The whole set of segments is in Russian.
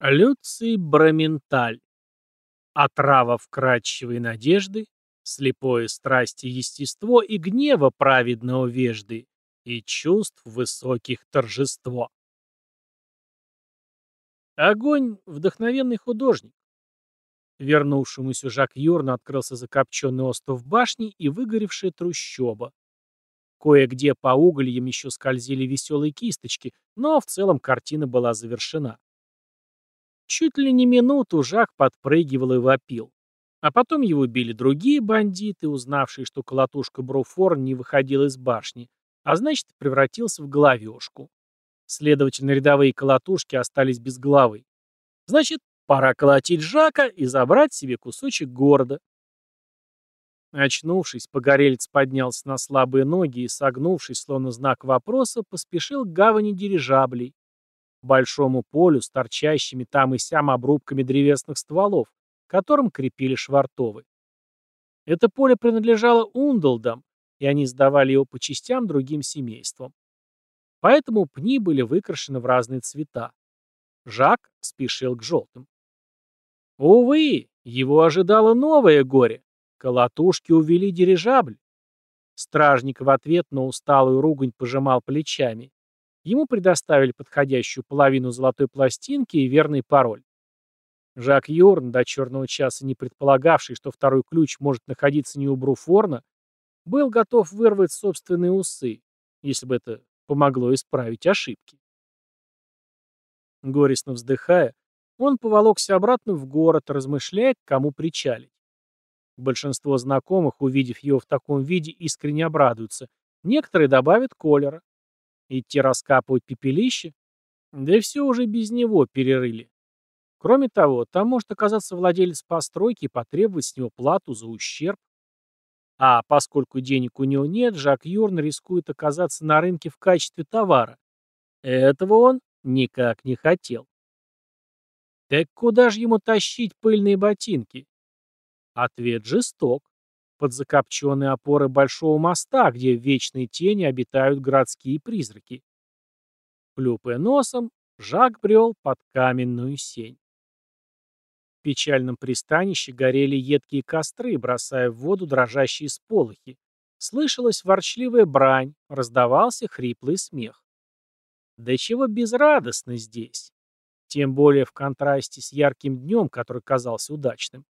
Люций Браменталь. Отрава вкрадчивой надежды, слепое страсти естество и гнева праведного вежды, и чувств высоких торжество. Огонь — вдохновенный художник. Вернувшемуся Жак Юрну открылся закопченный остров башни и выгоревшая трущоба. Кое-где по угольям еще скользили веселые кисточки, но в целом картина была завершена. Чуть ли не минуту Жак подпрыгивал и вопил. А потом его били другие бандиты, узнавшие, что колотушка Брофор не выходил из башни, а значит, превратился в головешку. Следовательно, рядовые колотушки остались без головы. Значит, пора колотить Жака и забрать себе кусочек города. Очнувшись, погорелец поднялся на слабые ноги и, согнувшись, словно знак вопроса, поспешил к гавани дирижаблей, большому полю с торчащими там и сям обрубками древесных стволов, которым крепили швартовы. Это поле принадлежало Ундалдам, и они сдавали его по частям другим семействам. Поэтому пни были выкрашены в разные цвета. Жак спешил к желтым. Увы, его ожидало новое горе. Колотушки увели дирижабль. Стражник в ответ на усталую ругань пожимал плечами. Ему предоставили подходящую половину золотой пластинки и верный пароль. Жак Йорн, до черного часа не предполагавший, что второй ключ может находиться не у Бруфорна, был готов вырвать собственные усы, если бы это помогло исправить ошибки. Горестно вздыхая, он поволокся обратно в город, размышляя, к кому причалить. Большинство знакомых, увидев его в таком виде, искренне обрадуются. Некоторые добавят колера. Идти раскапывать пепелище? Да и все уже без него перерыли. Кроме того, там может оказаться владелец постройки и потребовать с него плату за ущерб. А поскольку денег у него нет, Жак Юрн рискует оказаться на рынке в качестве товара. Этого он никак не хотел. Так куда же ему тащить пыльные ботинки? Ответ жесток под закопченные опоры большого моста, где в вечной тени обитают городские призраки. Плюпая носом, Жак брел под каменную сень. В печальном пристанище горели едкие костры, бросая в воду дрожащие сполохи. Слышалась ворчливая брань, раздавался хриплый смех. Да чего безрадостно здесь. Тем более в контрасте с ярким днем, который казался удачным.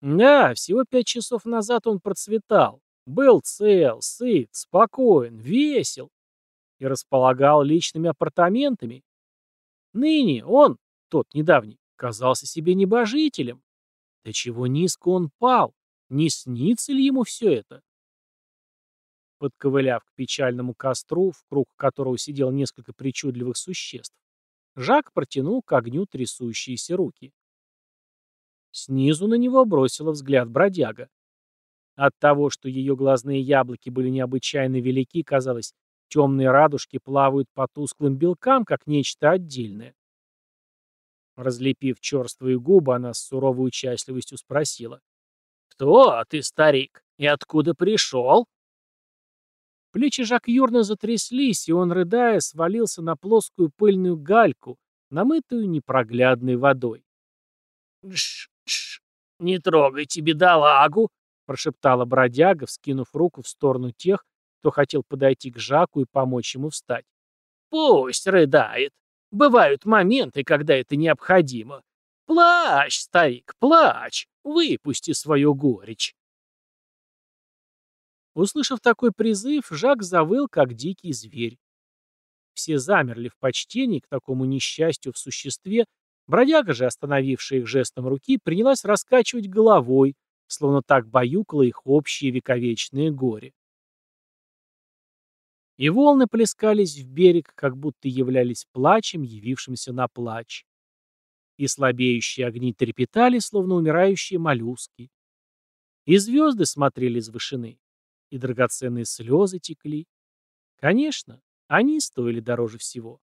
Да, всего пять часов назад он процветал. Был цел, сыт, спокоен, весел. И располагал личными апартаментами. Ныне он, тот недавний, казался себе небожителем. Да чего низко он пал? Не снится ли ему все это? Подковыляв к печальному костру, в круг которого сидел несколько причудливых существ, Жак протянул к огню трясущиеся руки. Снизу на него бросила взгляд бродяга. От того, что ее глазные яблоки были необычайно велики, казалось, темные радужки плавают по тусклым белкам, как нечто отдельное. Разлепив черствые губы, она с суровой участливостью спросила. «Кто ты, старик? И откуда пришел?» Плечи Жак Юрна затряслись, и он, рыдая, свалился на плоскую пыльную гальку, намытую непроглядной водой. «Ш «Тш, не трогайте бедолагу!» — прошептала бродяга, вскинув руку в сторону тех, кто хотел подойти к Жаку и помочь ему встать. «Пусть рыдает. Бывают моменты, когда это необходимо. Плачь, старик, плачь, выпусти свою горечь». Услышав такой призыв, Жак завыл, как дикий зверь. Все замерли в почтении к такому несчастью в существе, Бродяга же, остановившая их жестом руки, принялась раскачивать головой, словно так баюкало их общее вековечное горе. И волны плескались в берег, как будто являлись плачем, явившимся на плач. И слабеющие огни трепетали, словно умирающие моллюски. И звезды смотрели из вышины, и драгоценные слезы текли. Конечно, они стоили дороже всего.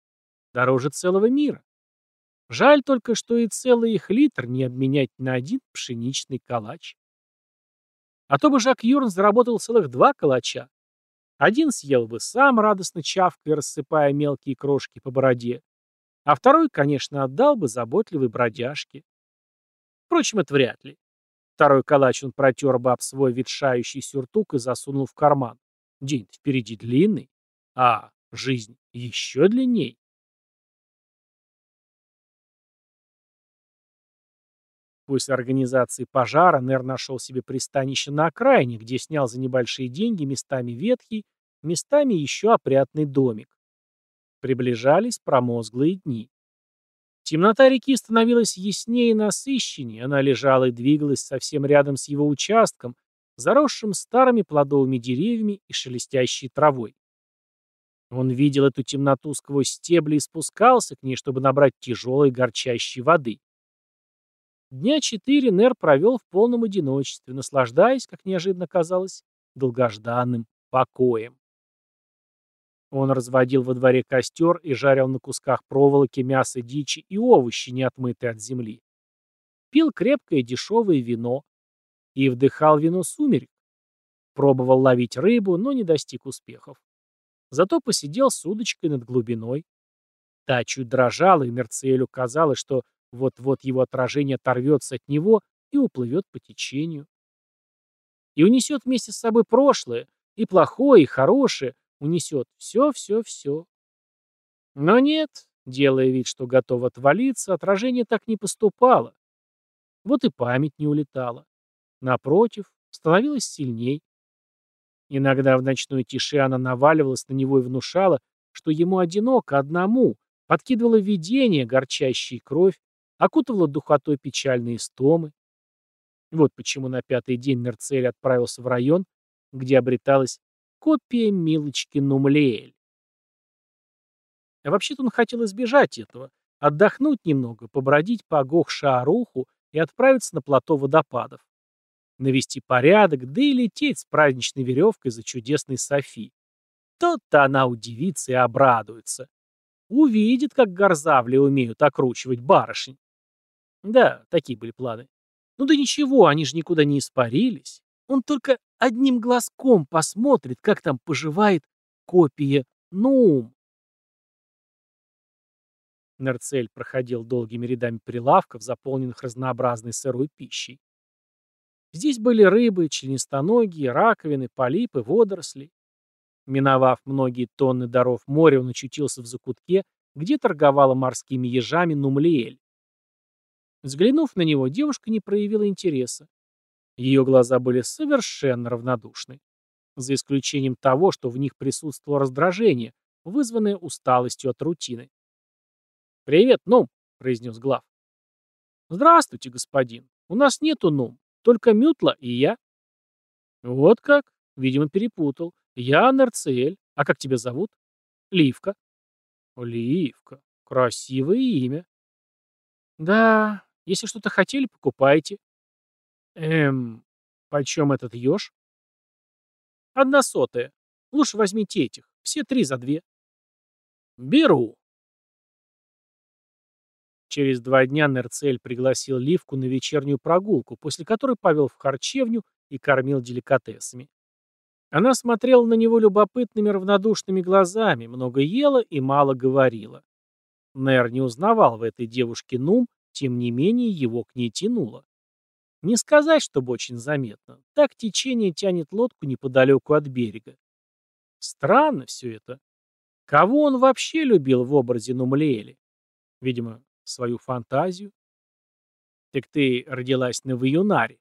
Дороже целого мира. Жаль только, что и целый их литр не обменять на один пшеничный калач. А то бы Жак Юрн заработал целых два калача. Один съел бы сам, радостно чавкая, рассыпая мелкие крошки по бороде. А второй, конечно, отдал бы заботливой бродяжке. Впрочем, это вряд ли. Второй калач он протер бы об свой ветшающий сюртук и засунул в карман. День впереди длинный, а жизнь еще длинней. После организации пожара Нер нашел себе пристанище на окраине, где снял за небольшие деньги местами ветхий, местами еще опрятный домик. Приближались промозглые дни. Темнота реки становилась яснее и насыщеннее, она лежала и двигалась совсем рядом с его участком, заросшим старыми плодовыми деревьями и шелестящей травой. Он видел эту темноту сквозь стебли и спускался к ней, чтобы набрать тяжелой горчащей воды. Дня четыре Нер провел в полном одиночестве, наслаждаясь, как неожиданно казалось, долгожданным покоем. Он разводил во дворе костер и жарил на кусках проволоки мясо дичи и овощи, не отмытые от земли. Пил крепкое дешевое вино и вдыхал вино сумерек. Пробовал ловить рыбу, но не достиг успехов. Зато посидел с удочкой над глубиной. Та чуть дрожала, и Мерциэлю казалось, что вот-вот его отражение оторвется от него и уплывет по течению. И унесет вместе с собой прошлое, и плохое, и хорошее, унесет все-все-все. Но нет, делая вид, что готов отвалиться, отражение так не поступало. Вот и память не улетала. Напротив, становилась сильней. Иногда в ночной тиши она наваливалась на него и внушала, что ему одиноко одному, подкидывала видение, горчащие кровь, окутывала духотой печальные стомы. Вот почему на пятый день Мерцель отправился в район, где обреталась копия Милочки Нумлеэль. А вообще-то он хотел избежать этого, отдохнуть немного, побродить по Гох-Шааруху и отправиться на плато водопадов. Навести порядок, да и лететь с праздничной веревкой за чудесной Софи. Тот-то она удивится и обрадуется. Увидит, как горзавли умеют окручивать барышень. Да, такие были планы. Ну да ничего, они же никуда не испарились. Он только одним глазком посмотрит, как там поживает копия Нум. Нерцель проходил долгими рядами прилавков, заполненных разнообразной сырой пищей. Здесь были рыбы, членистоногие, раковины, полипы, водоросли. Миновав многие тонны даров моря, он очутился в закутке, где торговала морскими ежами Нумлиэль. Взглянув на него, девушка не проявила интереса. Ее глаза были совершенно равнодушны. За исключением того, что в них присутствовало раздражение, вызванное усталостью от рутины. «Привет, Нум», — произнес Глав. «Здравствуйте, господин. У нас нету Нум, только Мютла и я». «Вот как? Видимо, перепутал. Я Нерциэль. А как тебя зовут?» «Ливка». «Ливка. Красивое имя». «Да, если что-то хотели, покупайте. Эм, почем этот еж? Одна сотая. Лучше возьмите этих. Все три за две. Беру. Через два дня Нерцель пригласил Ливку на вечернюю прогулку, после которой повел в харчевню и кормил деликатесами. Она смотрела на него любопытными равнодушными глазами, много ела и мало говорила. Нер не узнавал в этой девушке Нум, тем не менее, его к ней тянуло. Не сказать, чтобы очень заметно. Так течение тянет лодку неподалеку от берега. Странно все это. Кого он вообще любил в образе Нумлеэли? Видимо, свою фантазию. Так ты родилась на Ваюнаре.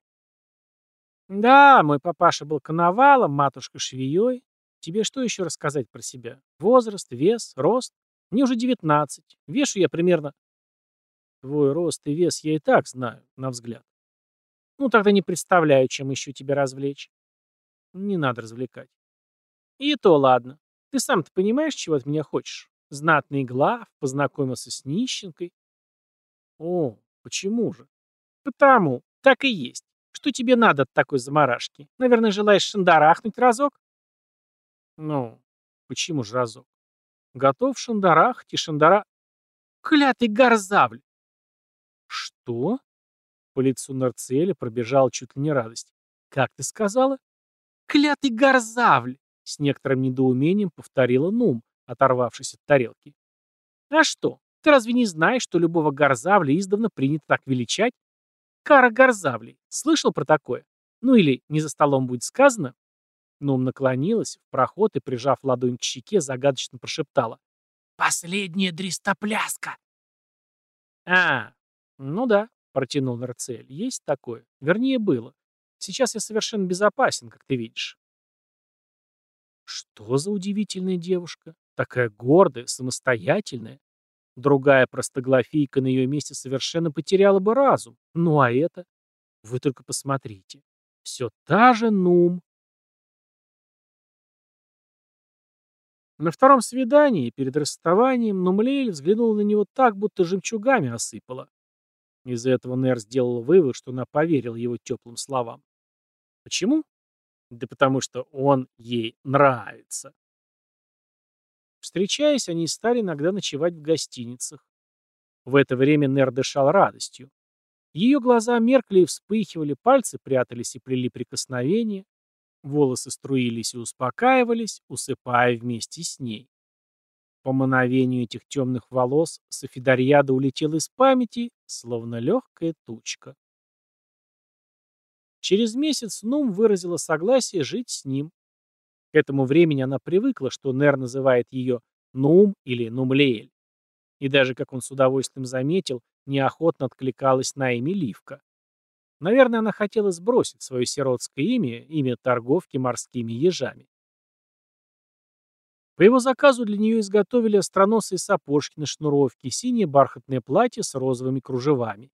Да, мой папаша был коновалом, матушка швеей. Тебе что еще рассказать про себя? Возраст, вес, рост? Мне уже девятнадцать. Вешу я примерно Твой рост и вес я и так знаю, на взгляд. Ну, тогда не представляю, чем еще тебя развлечь. Не надо развлекать. И то ладно. Ты сам-то понимаешь, чего от меня хочешь? Знатный глав, познакомился с нищенкой. О, почему же? Потому, так и есть. Что тебе надо от такой заморашки? Наверное, желаешь шандарахнуть разок? Ну, почему же разок? Готов шандарахать и шандара... Клятый горзавль! «Что?» По лицу Нарциэля пробежала чуть ли не радость. «Как ты сказала?» «Клятый горзавль!» С некоторым недоумением повторила Нум, оторвавшись от тарелки. «А что? Ты разве не знаешь, что любого горзавля издавна принято так величать? Кара горзавлей. Слышал про такое? Ну или не за столом будет сказано? Нум наклонилась в проход и, прижав ладонь к щеке, загадочно прошептала. «Последняя дристопляска!» «А, ну да», — протянул Нарцель, — «есть такое. Вернее, было. Сейчас я совершенно безопасен, как ты видишь». Что за удивительная девушка? Такая гордая, самостоятельная. Другая простоглофийка на ее месте совершенно потеряла бы разум. Ну а это? Вы только посмотрите. Все та же Нум. На втором свидании, перед расставанием, Нумлейль взглянул на него так, будто жемчугами осыпала. Из этого Нер сделал вывод, что она поверила его теплым словам. Почему? Да потому что он ей нравится. Встречаясь, они стали иногда ночевать в гостиницах. В это время Нер дышал радостью. Ее глаза меркли и вспыхивали, пальцы прятались и плели прикосновения, волосы струились и успокаивались, усыпая вместе с ней. По мановению этих темных волос Софидарьяда улетела из памяти, словно легкая тучка. Через месяц Нум выразила согласие жить с ним. К этому времени она привыкла, что Нер называет ее Нум или Нумлеэль. И даже, как он с удовольствием заметил, неохотно откликалась на имя Ливка. Наверное, она хотела сбросить свое сиротское имя, имя торговки морскими ежами. По его заказу для нее изготовили остроносые сапожки на шнуровке, синее бархатное платье с розовыми кружевами.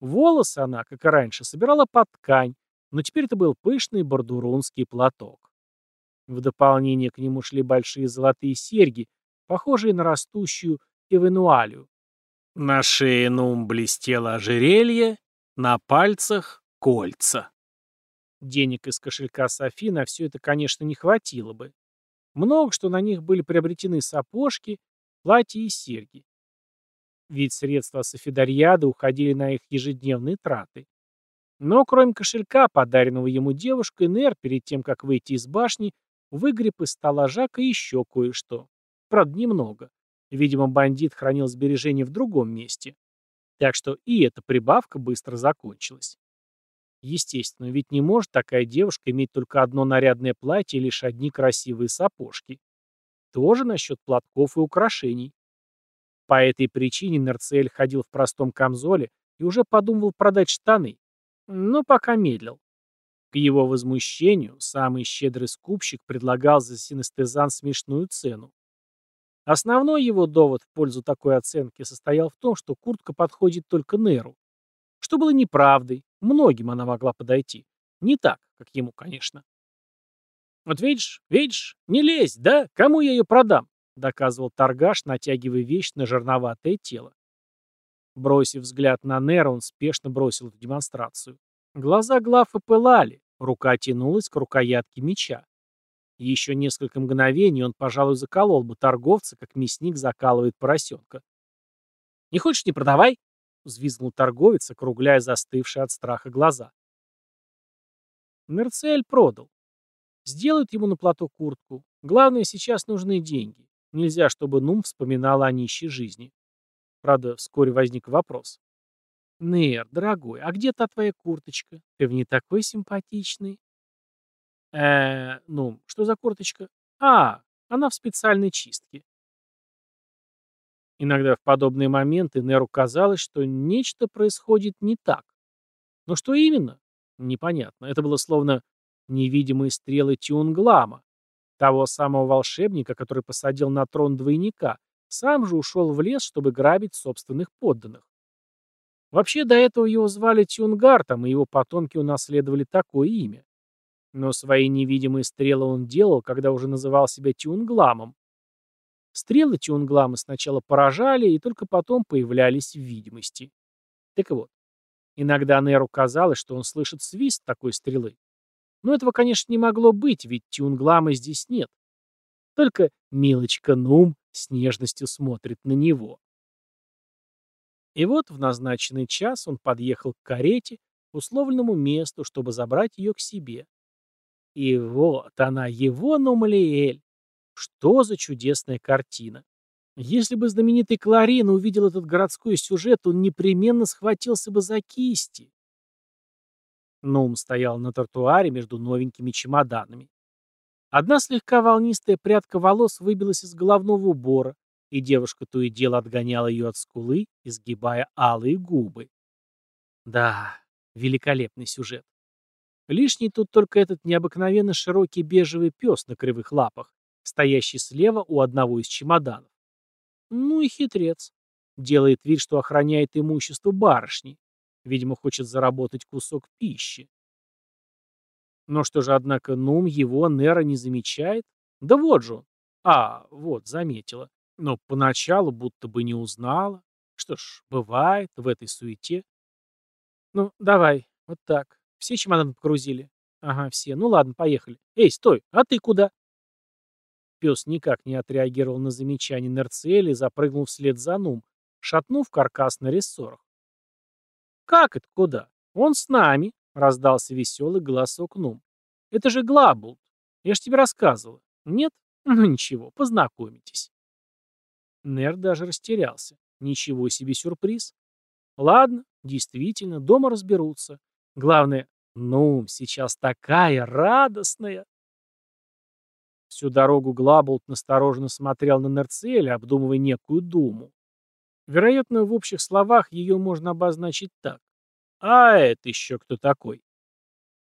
Волосы она, как и раньше, собирала под ткань, но теперь это был пышный бордурунский платок. В дополнение к нему шли большие золотые серьги, похожие на растущую эвенуалию. На шее Нум блестело ожерелье, на пальцах — кольца. Денег из кошелька Софи на все это, конечно, не хватило бы. Много что на них были приобретены сапожки, платья и серьги. Ведь средства Софидарьяда уходили на их ежедневные траты. Но кроме кошелька, подаренного ему девушкой, Нер, перед тем, как выйти из башни, выгреб из стола Жака еще кое-что. Правда, немного. Видимо, бандит хранил сбережения в другом месте. Так что и эта прибавка быстро закончилась. Естественно, ведь не может такая девушка иметь только одно нарядное платье и лишь одни красивые сапожки. Тоже насчет платков и украшений. По этой причине Нерцель ходил в простом камзоле и уже подумывал продать штаны, но пока медлил. К его возмущению самый щедрый скупщик предлагал за синестезан смешную цену. Основной его довод в пользу такой оценки состоял в том, что куртка подходит только Неру. Что было неправдой, многим она могла подойти. Не так, как ему, конечно. «Вот видишь, видишь, не лезь, да? Кому я ее продам?» доказывал торгаш, натягивая вещь на жирноватое тело. Бросив взгляд на Нера, он спешно бросил в демонстрацию. Глаза Глафа пылали, рука тянулась к рукоятке меча. Еще несколько мгновений он, пожалуй, заколол бы торговца, как мясник закалывает поросенка. «Не хочешь, не продавай!» — взвизгнул торговец, округляя застывшие от страха глаза. Мерцель продал. Сделают ему на плату куртку. Главное, сейчас нужны деньги. Нельзя, чтобы Нум вспоминала о нищей жизни. Правда, вскоре возник вопрос. «Нер, дорогой, а где та твоя курточка? Ты в ней такой симпатичный». э ну, что за курточка? А, она в специальной чистке». Иногда в подобные моменты Неру казалось, что нечто происходит не так. Но что именно? Непонятно. Это было словно невидимые стрелы Тюнглама, того самого волшебника, который посадил на трон двойника, сам же ушел в лес, чтобы грабить собственных подданных. Вообще, до этого его звали Тюнгартом, и его потомки унаследовали такое имя. Но свои невидимые стрелы он делал, когда уже называл себя Тюнгламом. Стрелы Тюнглама сначала поражали, и только потом появлялись в видимости. Так вот, иногда Неру казалось, что он слышит свист такой стрелы, но этого, конечно, не могло быть, ведь Тюнглама здесь нет. Только милочка Нум с нежностью смотрит на него. И вот в назначенный час он подъехал к карете, условленному месту, чтобы забрать ее к себе. И вот она, его Нумлиэль. Что за чудесная картина! Если бы знаменитый Кларин увидел этот городской сюжет, он непременно схватился бы за кисти. Нум стоял на тротуаре между новенькими чемоданами. Одна слегка волнистая прядка волос выбилась из головного убора, и девушка то и дело отгоняла ее от скулы, изгибая алые губы. Да, великолепный сюжет. Лишний тут только этот необыкновенно широкий бежевый пес на кривых лапах, стоящий слева у одного из чемоданов. Ну и хитрец. Делает вид, что охраняет имущество барышни. Видимо, хочет заработать кусок пищи. Но что же, однако, Нум его Нера не замечает? Да вот же он. А, вот, заметила. Но поначалу будто бы не узнала. Что ж, бывает в этой суете. Ну, давай, вот так. Все чемоданы погрузили? Ага, все. Ну ладно, поехали. Эй, стой, а ты куда? Пес никак не отреагировал на замечание Нерциэля и запрыгнул вслед за Нум, шатнув каркас на рессорах. «Как это куда? Он с нами!» — раздался веселый голосок Нум. «Это же Глабулт. Я ж тебе рассказывала. Нет? Ну ничего, познакомитесь». Нер даже растерялся. Ничего себе сюрприз. Ладно, действительно, дома разберутся. Главное, ну, сейчас такая радостная. Всю дорогу Глаболт настороженно смотрел на Нерцеля, обдумывая некую думу. Вероятно, в общих словах ее можно обозначить так. А это еще кто такой?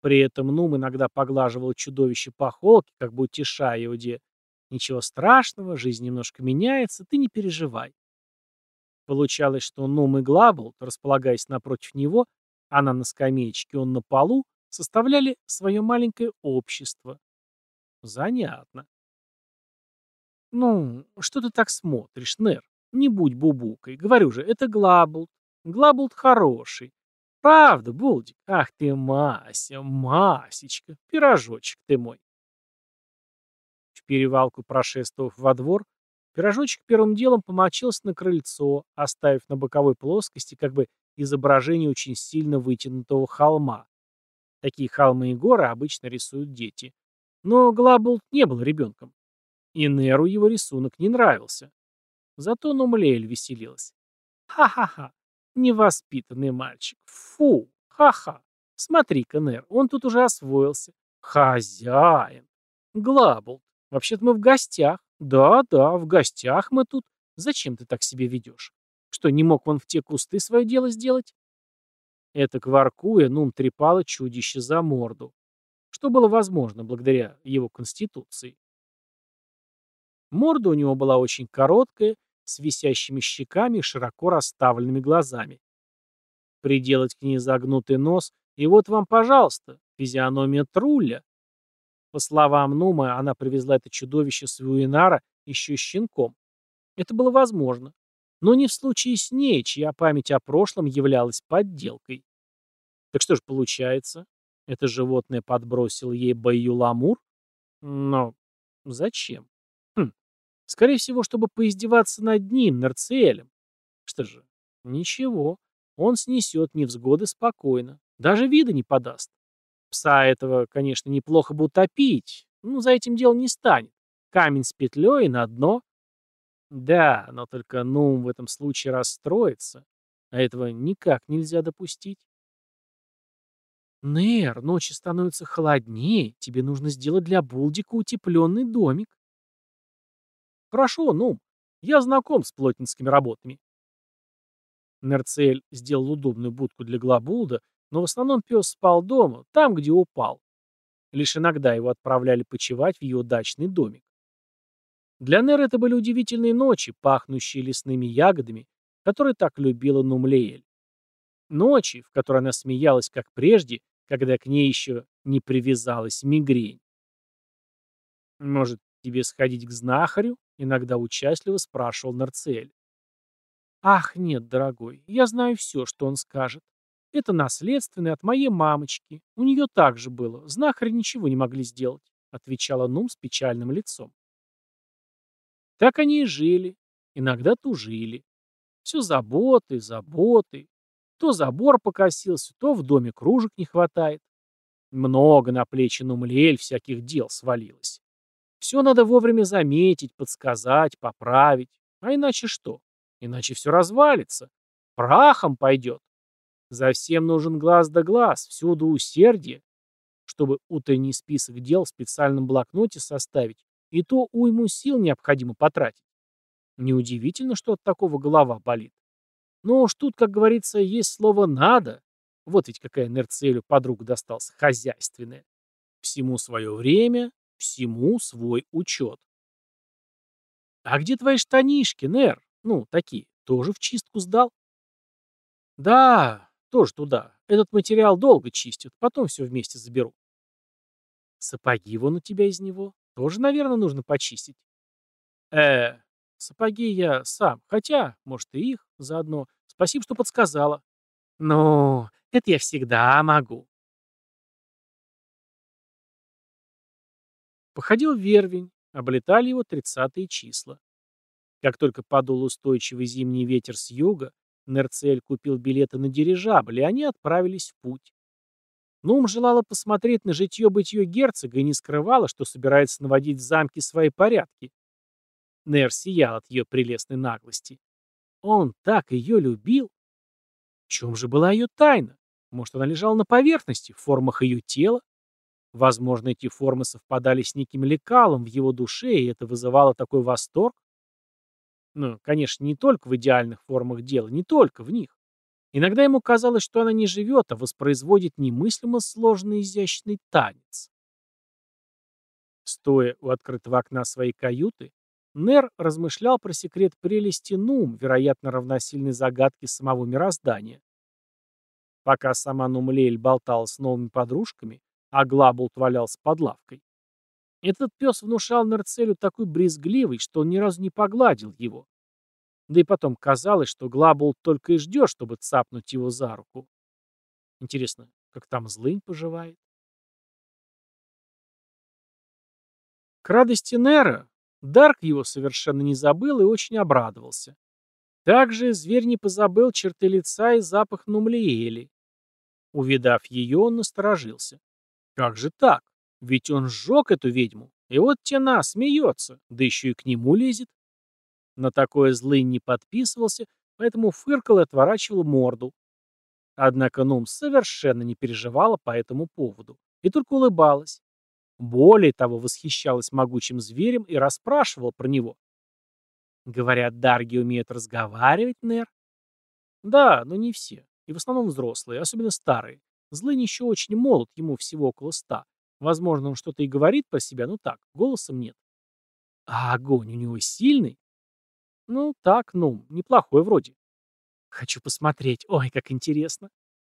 При этом Нум иногда поглаживал чудовище по холке, как бы утешая его, где «Ничего страшного, жизнь немножко меняется, ты не переживай». Получалось, что Нум и Глаболт, располагаясь напротив него, она на скамеечке, он на полу, составляли свое маленькое общество. Занятно. Ну, что ты так смотришь, Нер? Не будь бубукой. Говорю же, это Глабулт. Глабулт хороший. Правда, Булдик? Ах ты, Мася, Масечка, пирожочек ты мой. В перевалку прошествовав во двор, пирожочек первым делом помочился на крыльцо, оставив на боковой плоскости как бы изображение очень сильно вытянутого холма. Такие холмы и горы обычно рисуют дети. Но Глабулт не был ребенком. И Неру его рисунок не нравился. Зато Нумлеэль веселилась. Ха-ха-ха, невоспитанный мальчик. Фу, ха-ха. Смотри-ка, Нер, он тут уже освоился. Хозяин. Глабулт, вообще-то мы в гостях. Да-да, в гостях мы тут. Зачем ты так себя ведешь? Что, не мог он в те кусты свое дело сделать? Это кваркуя, Нум трепало чудище за морду. Что было возможно благодаря его конституции. Морда у него была очень короткая, с висящими щеками и широко расставленными глазами. Приделать к ней загнутый нос, и вот вам, пожалуйста, физиономия Трулля. По словам Нума, она привезла это чудовище с Вуинара еще щенком. Это было возможно, но не в случае с ней, чья память о прошлом являлась подделкой. Так что же получается? Это животное подбросил ей Баюламур? Но зачем? Скорее всего, чтобы поиздеваться над ним, Нарциэлем. Что же, ничего. Он снесет невзгоды спокойно. Даже вида не подаст. Пса этого, конечно, неплохо бы утопить, но за этим дело не станет. Камень с петлей на дно. Да, но только Нум в этом случае расстроится, а этого никак нельзя допустить. Нер, ночи становятся холоднее, тебе нужно сделать для Булдика утепленный домик. Прошу, ну, я знаком с плотницкими работами. Нерцель сделал удобную будку для Глобулда, но в основном пес спал дома, там, где упал. Лишь иногда его отправляли почевать в ее дачный домик. Для Нер это были удивительные ночи, пахнущие лесными ягодами, которые так любила Нумлеэль. Ночи, в которые она смеялась, как прежде, когда к ней еще не привязалась мигрень. Может, тебе сходить к знахарю? Иногда участливо спрашивал Нарцель. «Ах, нет, дорогой, я знаю все, что он скажет. Это наследственное от моей мамочки. У нее так же было. Знахари ничего не могли сделать», — отвечала Нум с печальным лицом. Так они и жили, иногда тужили. Все заботы, заботы. То забор покосился, то в доме кружек не хватает. Много на плечи Нумлель всяких дел свалилось. Все надо вовремя заметить, подсказать, поправить. А иначе что? Иначе все развалится. Прахом пойдет. За всем нужен глаз да глаз, всюду усердие. Чтобы утренний список дел в специальном блокноте составить, и то уйму сил необходимо потратить. Неудивительно, что от такого голова болит. Но уж тут, как говорится, есть слово «надо». Вот ведь какая Нерцелю подруга досталась, хозяйственная. Всему свое время, всему свой учет. «А где твои штанишки, Нер? Ну, такие. Тоже в чистку сдал?» «Да, тоже туда. Этот материал долго чистят, потом все вместе заберу». «Сапоги вон у тебя из него. Тоже, наверное, нужно почистить». «Э, сапоги я сам. Хотя, может, и их заодно. Спасибо, что подсказала». «Ну, это я всегда могу». Походил Вервень, облетали его тридцатые числа. Как только подул устойчивый зимний ветер с юга, Нерцель купил билеты на дирижабль, и они отправились в путь. Нум желала посмотреть на житье-бытье герцога и не скрывала, что собирается наводить в замке свои порядки. Нер сиял от ее прелестной наглости. Он так ее любил. В чем же была ее тайна? Может, она лежала на поверхности, в формах ее тела? Возможно, эти формы совпадали с неким лекалом в его душе, и это вызывало такой восторг? Ну, конечно, не только в идеальных формах дела, не только в них. Иногда ему казалось, что она не живет, а воспроизводит немыслимо сложный изящный танец. Стоя у открытого окна своей каюты, Нер размышлял про секрет прелести Нум, вероятно, равносильной загадке самого мироздания. Пока сама Нумлель болтала с новыми подружками, а Глабулт валялся под лавкой. Этот пес внушал Нерцелю такой брезгливость, что он ни разу не погладил его. Да и потом казалось, что Глабулт только и ждет, чтобы цапнуть его за руку. Интересно, как там злынь поживает? К радости Нера Дарк его совершенно не забыл и очень обрадовался. Также зверь не позабыл черты лица и запах Нумлиэли. Увидав ее, он насторожился. Как же так? Ведь он сжег эту ведьму, и вот тена смеется, да еще и к нему лезет. На такое злый не подписывался, поэтому фыркал и отворачивал морду. Однако Нум совершенно не переживала по этому поводу и только улыбалась. Более того, восхищалась могучим зверем и расспрашивала про него. Говорят, дарги умеют разговаривать, Нер? Да, но не все. И в основном взрослые, особенно старые. Злынь еще очень молод, ему всего около ста. Возможно, он что-то и говорит про себя, но так, голосом нет. А огонь у него сильный? Ну, так, ну, неплохой вроде. Хочу посмотреть. Ой, как интересно.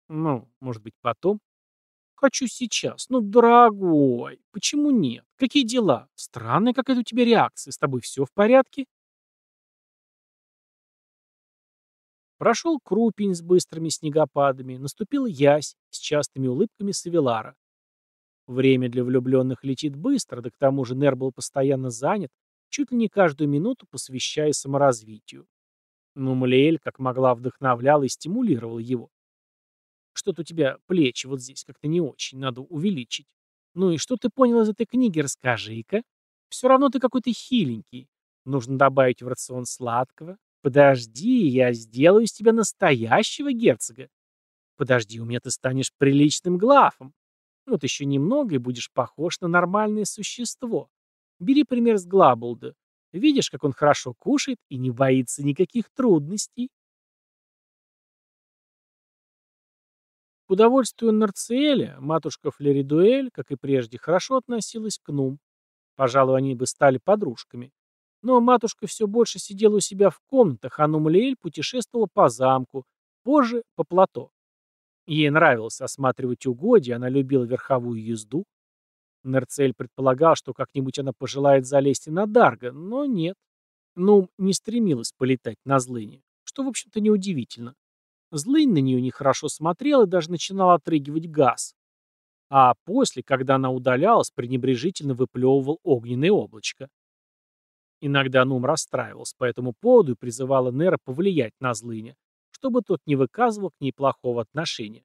Ну, может быть, потом. Хочу сейчас. Ну, дорогой, почему нет? Какие дела? Странная какая-то у тебя реакция. С тобой все в порядке? Прошел крупень с быстрыми снегопадами, наступила ясь с частыми улыбками Савелара. Время для влюбленных летит быстро, да к тому же Нер был постоянно занят, чуть ли не каждую минуту посвящая саморазвитию. Но Млеэль, как могла, вдохновляла и стимулировала его. Что-то у тебя плечи вот здесь как-то не очень, надо увеличить. Ну и что ты понял из этой книги, расскажи-ка. Все равно ты какой-то хиленький. Нужно добавить в рацион сладкого, Подожди, я сделаю из тебя настоящего герцога. Подожди, у меня ты станешь приличным главом. Вот еще немного и будешь похож на нормальное существо. Бери пример с Глабулда. Видишь, как он хорошо кушает и не боится никаких трудностей. К удовольствию Нарциэля матушка Флеридуэль, как и прежде, хорошо относилась к Нум. Пожалуй, они бы стали подружками. Но матушка все больше сидела у себя в комнатах, а Нумлеэль путешествовала по замку, позже по плато. Ей нравилось осматривать угодья, она любила верховую езду. Нерцель предполагал, что как-нибудь она пожелает залезть и на Дарго, но нет. Нум не стремилась полетать на злыне, что, в общем-то, неудивительно. Злынь на нее нехорошо смотрел и даже начинал отрыгивать газ. А после, когда она удалялась, пренебрежительно выплевывал огненное облачко. Иногда Нум расстраивался по этому поводу и призывала Нера повлиять на Злыня, чтобы тот не выказывал к ней плохого отношения.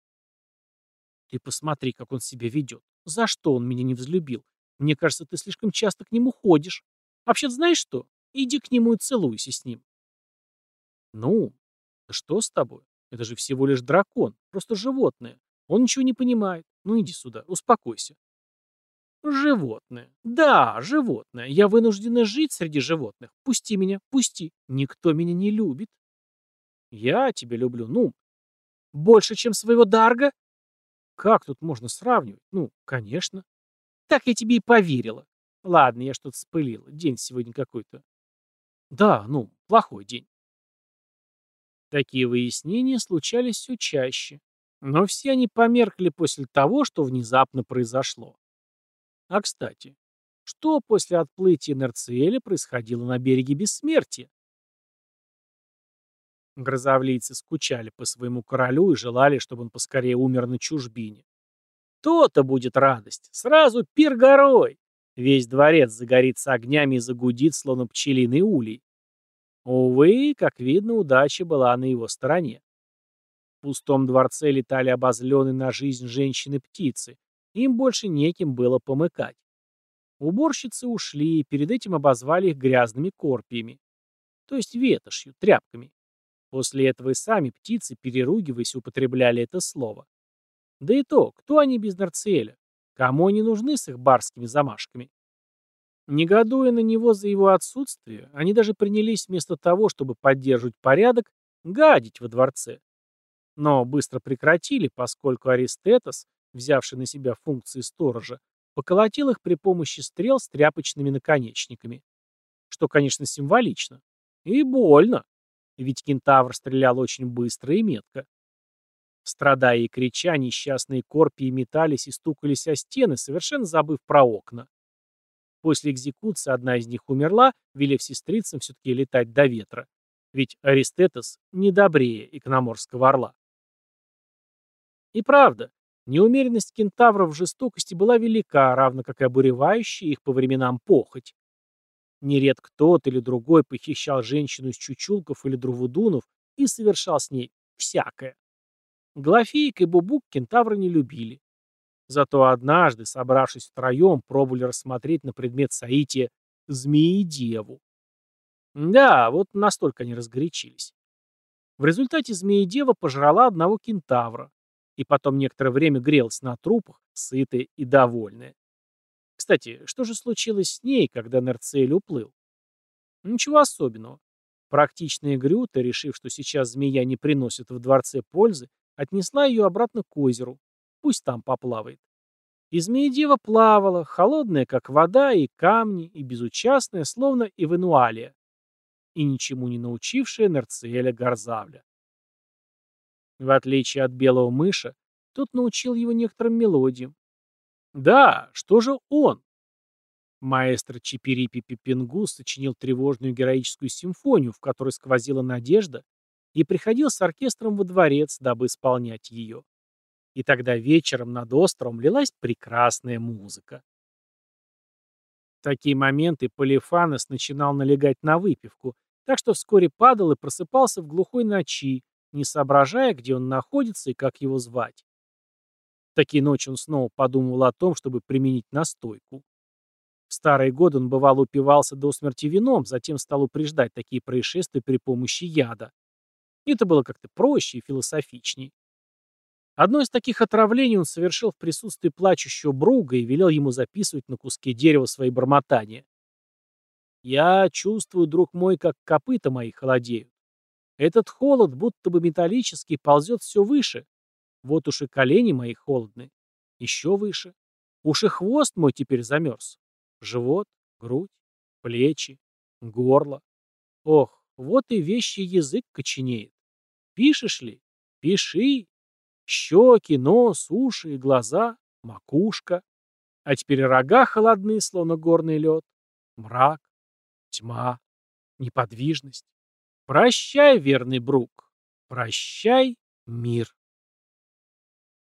«Ты посмотри, как он себя ведет. За что он меня не взлюбил? Мне кажется, ты слишком часто к нему ходишь. Вообще, знаешь что? Иди к нему и целуйся с ним. Ну, что с тобой? Это же всего лишь дракон, просто животное. Он ничего не понимает. Ну иди сюда, успокойся. Животное. Да, животное. Я вынуждена жить среди животных. Пусти меня, пусти. Никто меня не любит. Я тебя люблю, ну, больше, чем своего Дарга? Как тут можно сравнивать? Ну, конечно. Так я тебе и поверила. Ладно, я что-то спылила. День сегодня какой-то. Да, ну, плохой день. Такие выяснения случались все чаще. Но все они померкли после того, что внезапно произошло. А кстати, что после отплытия Нерциэля происходило на береге Бессмертия? Грозовлийцы скучали по своему королю и желали, чтобы он поскорее умер на чужбине. То-то будет радость. Сразу пир горой. Весь дворец загорится огнями и загудит, словно пчелиный улей. Увы, как видно, удача была на его стороне. В пустом дворце летали обозленные на жизнь женщины-птицы. Им больше неким было помыкать. Уборщицы ушли и перед этим обозвали их грязными корпиями. То есть ветошью, тряпками. После этого и сами птицы, переругиваясь, употребляли это слово. Да и то, кто они без Нарциэля? Кому они нужны с их барскими замашками? Негодуя на него за его отсутствие, они даже принялись вместо того, чтобы поддерживать порядок, гадить во дворце. Но быстро прекратили, поскольку Аристетос, взявший на себя функции сторожа, поколотил их при помощи стрел с тряпочными наконечниками. Что, конечно, символично. И больно ведь кентавр стрелял очень быстро и метко. Страдая и крича, несчастные корпии метались и стукались о стены, совершенно забыв про окна. После экзекуции одна из них умерла, велев сестрицам все-таки летать до ветра. Ведь Аристетос не добрее икноморского орла. И правда, неумеренность кентавров в жестокости была велика, равно как и обуревающая их по временам похоть. Нередко тот или другой похищал женщину из чучулков или друвудунов и совершал с ней всякое. Глафейк и Бубук кентавры не любили. Зато однажды, собравшись втроем, пробовали рассмотреть на предмет соития змеи-деву. Да, вот настолько они разгорячились. В результате змеи-дева пожрала одного кентавра, и потом некоторое время грелась на трупах, сытая и довольная. Кстати, что же случилось с ней, когда Нерцель уплыл? Ничего особенного. Практичная Грюта, решив, что сейчас змея не приносит в дворце пользы, отнесла ее обратно к озеру. Пусть там поплавает. И змея-дева плавала, холодная, как вода, и камни, и безучастная, словно Эвенуалия, и ничему не научившая Нерциэля Гарзавля. В отличие от белого мыша, тот научил его некоторым мелодиям, да, что же он? Маэстро Чиперипи Пипингу сочинил тревожную героическую симфонию, в которой сквозила надежда, и приходил с оркестром во дворец, дабы исполнять ее. И тогда вечером над островом лилась прекрасная музыка. В такие моменты Полифанос начинал налегать на выпивку, так что вскоре падал и просыпался в глухой ночи, не соображая, где он находится и как его звать такие ночи он снова подумывал о том, чтобы применить настойку. В старые годы он бывало упивался до смерти вином, затем стал упреждать такие происшествия при помощи яда. Это было как-то проще и философичнее. Одно из таких отравлений он совершил в присутствии плачущего Бруга и велел ему записывать на куске дерева свои бормотания. «Я чувствую, друг мой, как копыта мои холодеют. Этот холод, будто бы металлический, ползет все выше, вот уж и колени мои холодны. Еще выше. Уж и хвост мой теперь замерз. Живот, грудь, плечи, горло. Ох, вот и вещий язык коченеет. Пишешь ли? Пиши. Щеки, нос, уши и глаза, макушка. А теперь рога холодны, словно горный лед. Мрак, тьма, неподвижность. Прощай, верный Брук. Прощай, мир.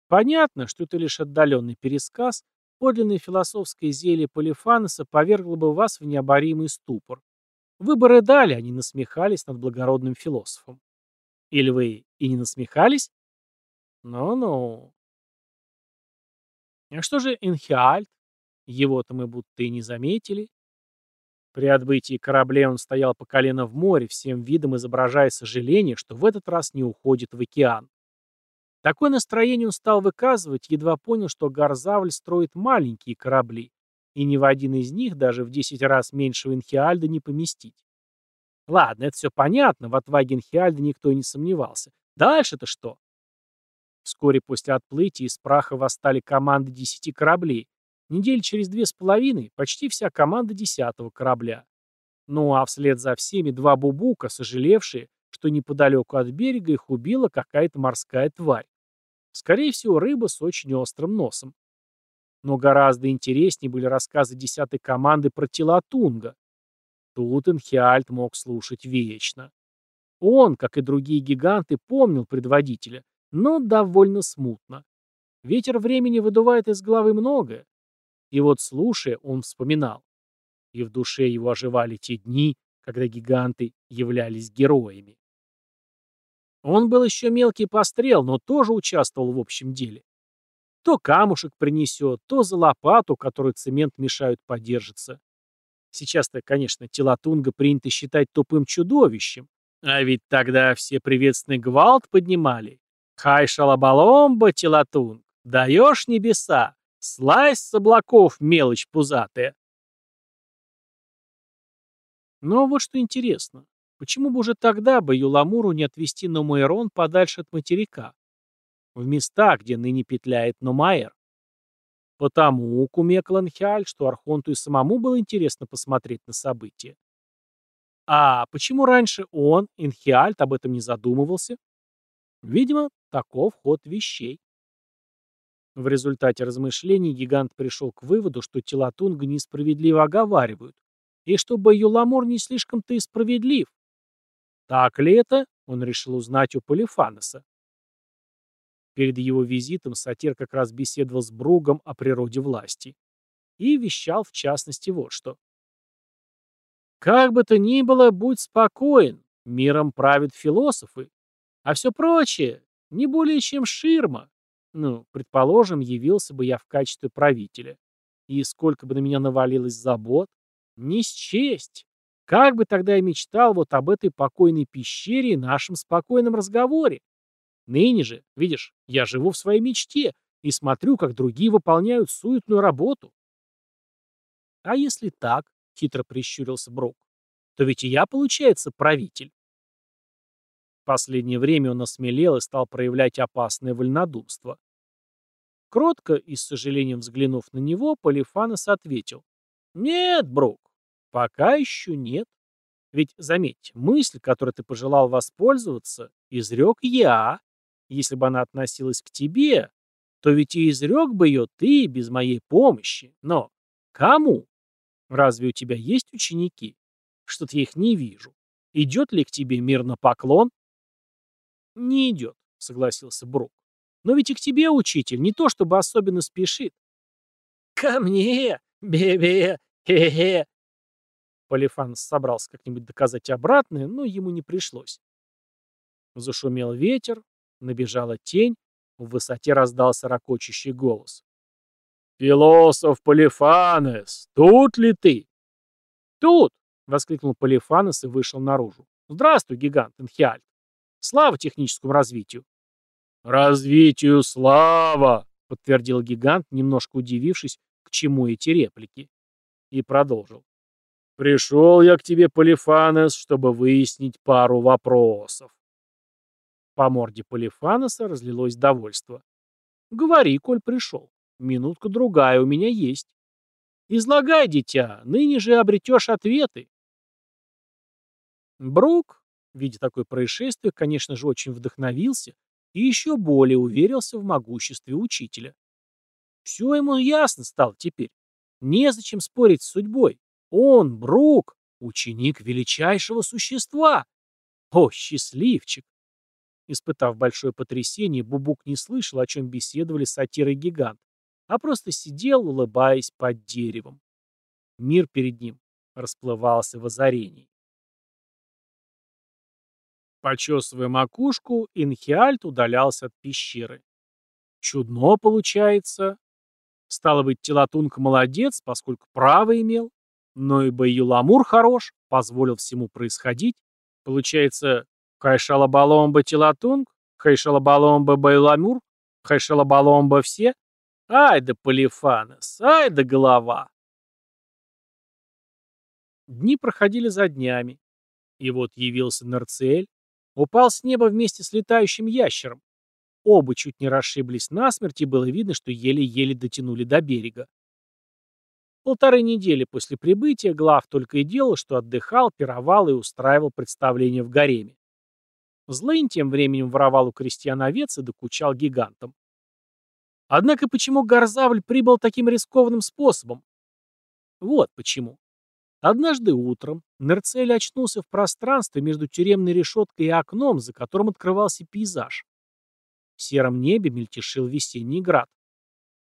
Понятно, что это лишь отдаленный пересказ, подлинное философское зелье Полифаноса повергло бы вас в необоримый ступор. Вы бы рыдали, а насмехались над благородным философом. Или вы и не насмехались? Ну-ну. А что же Энхиальт? Его-то мы будто и не заметили. При отбытии кораблей он стоял по колено в море, всем видом изображая сожаление, что в этот раз не уходит в океан. Такое настроение он стал выказывать, едва понял, что Гарзавль строит маленькие корабли, и ни в один из них даже в 10 раз меньшего Инхиальда не поместить. Ладно, это все понятно, в отваге Инхиальда никто и не сомневался. Дальше-то что? Вскоре после отплытия из праха восстали команды десяти кораблей. Недели через две с половиной почти вся команда десятого корабля. Ну а вслед за всеми два бубука, сожалевшие, что неподалеку от берега их убила какая-то морская тварь. Скорее всего, рыба с очень острым носом. Но гораздо интереснее были рассказы десятой команды про тела Тунга. Тут Энхиальд мог слушать вечно. Он, как и другие гиганты, помнил предводителя, но довольно смутно. Ветер времени выдувает из головы многое. И вот, слушая, он вспоминал. И в душе его оживали те дни, когда гиганты являлись героями. Он был еще мелкий пострел, но тоже участвовал в общем деле. То камушек принесет, то за лопату, которую цемент мешают подержаться. Сейчас-то, конечно, Телатунга принято считать тупым чудовищем. А ведь тогда все приветственный гвалт поднимали. Хай шалабаломба, Телатунг, даешь небеса, слазь с облаков, мелочь пузатая. Но вот что интересно. Почему бы уже тогда бы Юламуру не отвезти Номаэрон подальше от материка? в места, где ныне петляет Номаэр. Потому кумекал Анхиаль, что Архонту и самому было интересно посмотреть на события. А почему раньше он, Инхиальт, об этом не задумывался? Видимо, таков ход вещей. В результате размышлений гигант пришел к выводу, что тела Тунга несправедливо оговаривают, и что Баюламур не слишком-то и справедлив. Так ли это, он решил узнать у Полифаноса. Перед его визитом сатир как раз беседовал с Бругом о природе власти. И вещал, в частности, вот что. «Как бы то ни было, будь спокоен, миром правят философы, а все прочее не более чем ширма. Ну, предположим, явился бы я в качестве правителя. И сколько бы на меня навалилось забот, не счесть. Как бы тогда я мечтал вот об этой покойной пещере и нашем спокойном разговоре. Ныне же, видишь, я живу в своей мечте и смотрю, как другие выполняют суетную работу. А если так, хитро прищурился Брок, то ведь и я, получается, правитель. Последнее время он осмелел и стал проявлять опасное вольнодумство. Кротко и с сожалением взглянув на него, Полифанос ответил. «Нет, Брок, пока еще нет. Ведь, заметь, мысль, которой ты пожелал воспользоваться, изрек я, если бы она относилась к тебе, то ведь и изрек бы ее ты без моей помощи. Но кому? Разве у тебя есть ученики? Что-то я их не вижу. Идет ли к тебе мир на поклон? Не идет, согласился Брук. Но ведь и к тебе, учитель, не то чтобы особенно спешит. Ко мне, бебе, хе-хе. Полифан собрался как-нибудь доказать обратное, но ему не пришлось. Зашумел ветер, Набежала тень, в высоте раздался ракочущий голос. «Философ Полифанес, тут ли ты?» «Тут!» — воскликнул Полифанес и вышел наружу. «Здравствуй, гигант Энхиальд! Слава техническому развитию!» «Развитию слава!» — подтвердил гигант, немножко удивившись, к чему эти реплики. И продолжил. «Пришел я к тебе, Полифанес, чтобы выяснить пару вопросов». По морде Полифаноса разлилось довольство. «Говори, коль пришел. Минутка-другая у меня есть. Излагай, дитя, ныне же обретешь ответы». Брук, видя такое происшествие, конечно же, очень вдохновился и еще более уверился в могуществе учителя. Все ему ясно стало теперь. Незачем спорить с судьбой. Он, Брук, ученик величайшего существа. О, счастливчик! Испытав большое потрясение, Бубук не слышал, о чем беседовали сатир и гигант, а просто сидел, улыбаясь под деревом. Мир перед ним расплывался в озарении. Почесывая макушку, Инхиальт удалялся от пещеры. Чудно получается. Стало быть, Телатунг молодец, поскольку право имел. Но и Байюламур хорош, позволил всему происходить. Получается, Хайшалабаломба Тилатунг, Хайшалабаломба Байламур, Хайшалабаломба все? Ай да Полифанес, ай да голова. Дни проходили за днями. И вот явился Нарциэль, упал с неба вместе с летающим ящером. Оба чуть не расшиблись насмерть, и было видно, что еле-еле дотянули до берега. Полторы недели после прибытия Глав только и делал, что отдыхал, пировал и устраивал представление в гареме. Злыйн тем временем воровал у крестьян овец и докучал гигантам. Однако почему Гарзавль прибыл таким рискованным способом? Вот почему. Однажды утром Нерцель очнулся в пространстве между тюремной решеткой и окном, за которым открывался пейзаж. В сером небе мельтешил весенний град.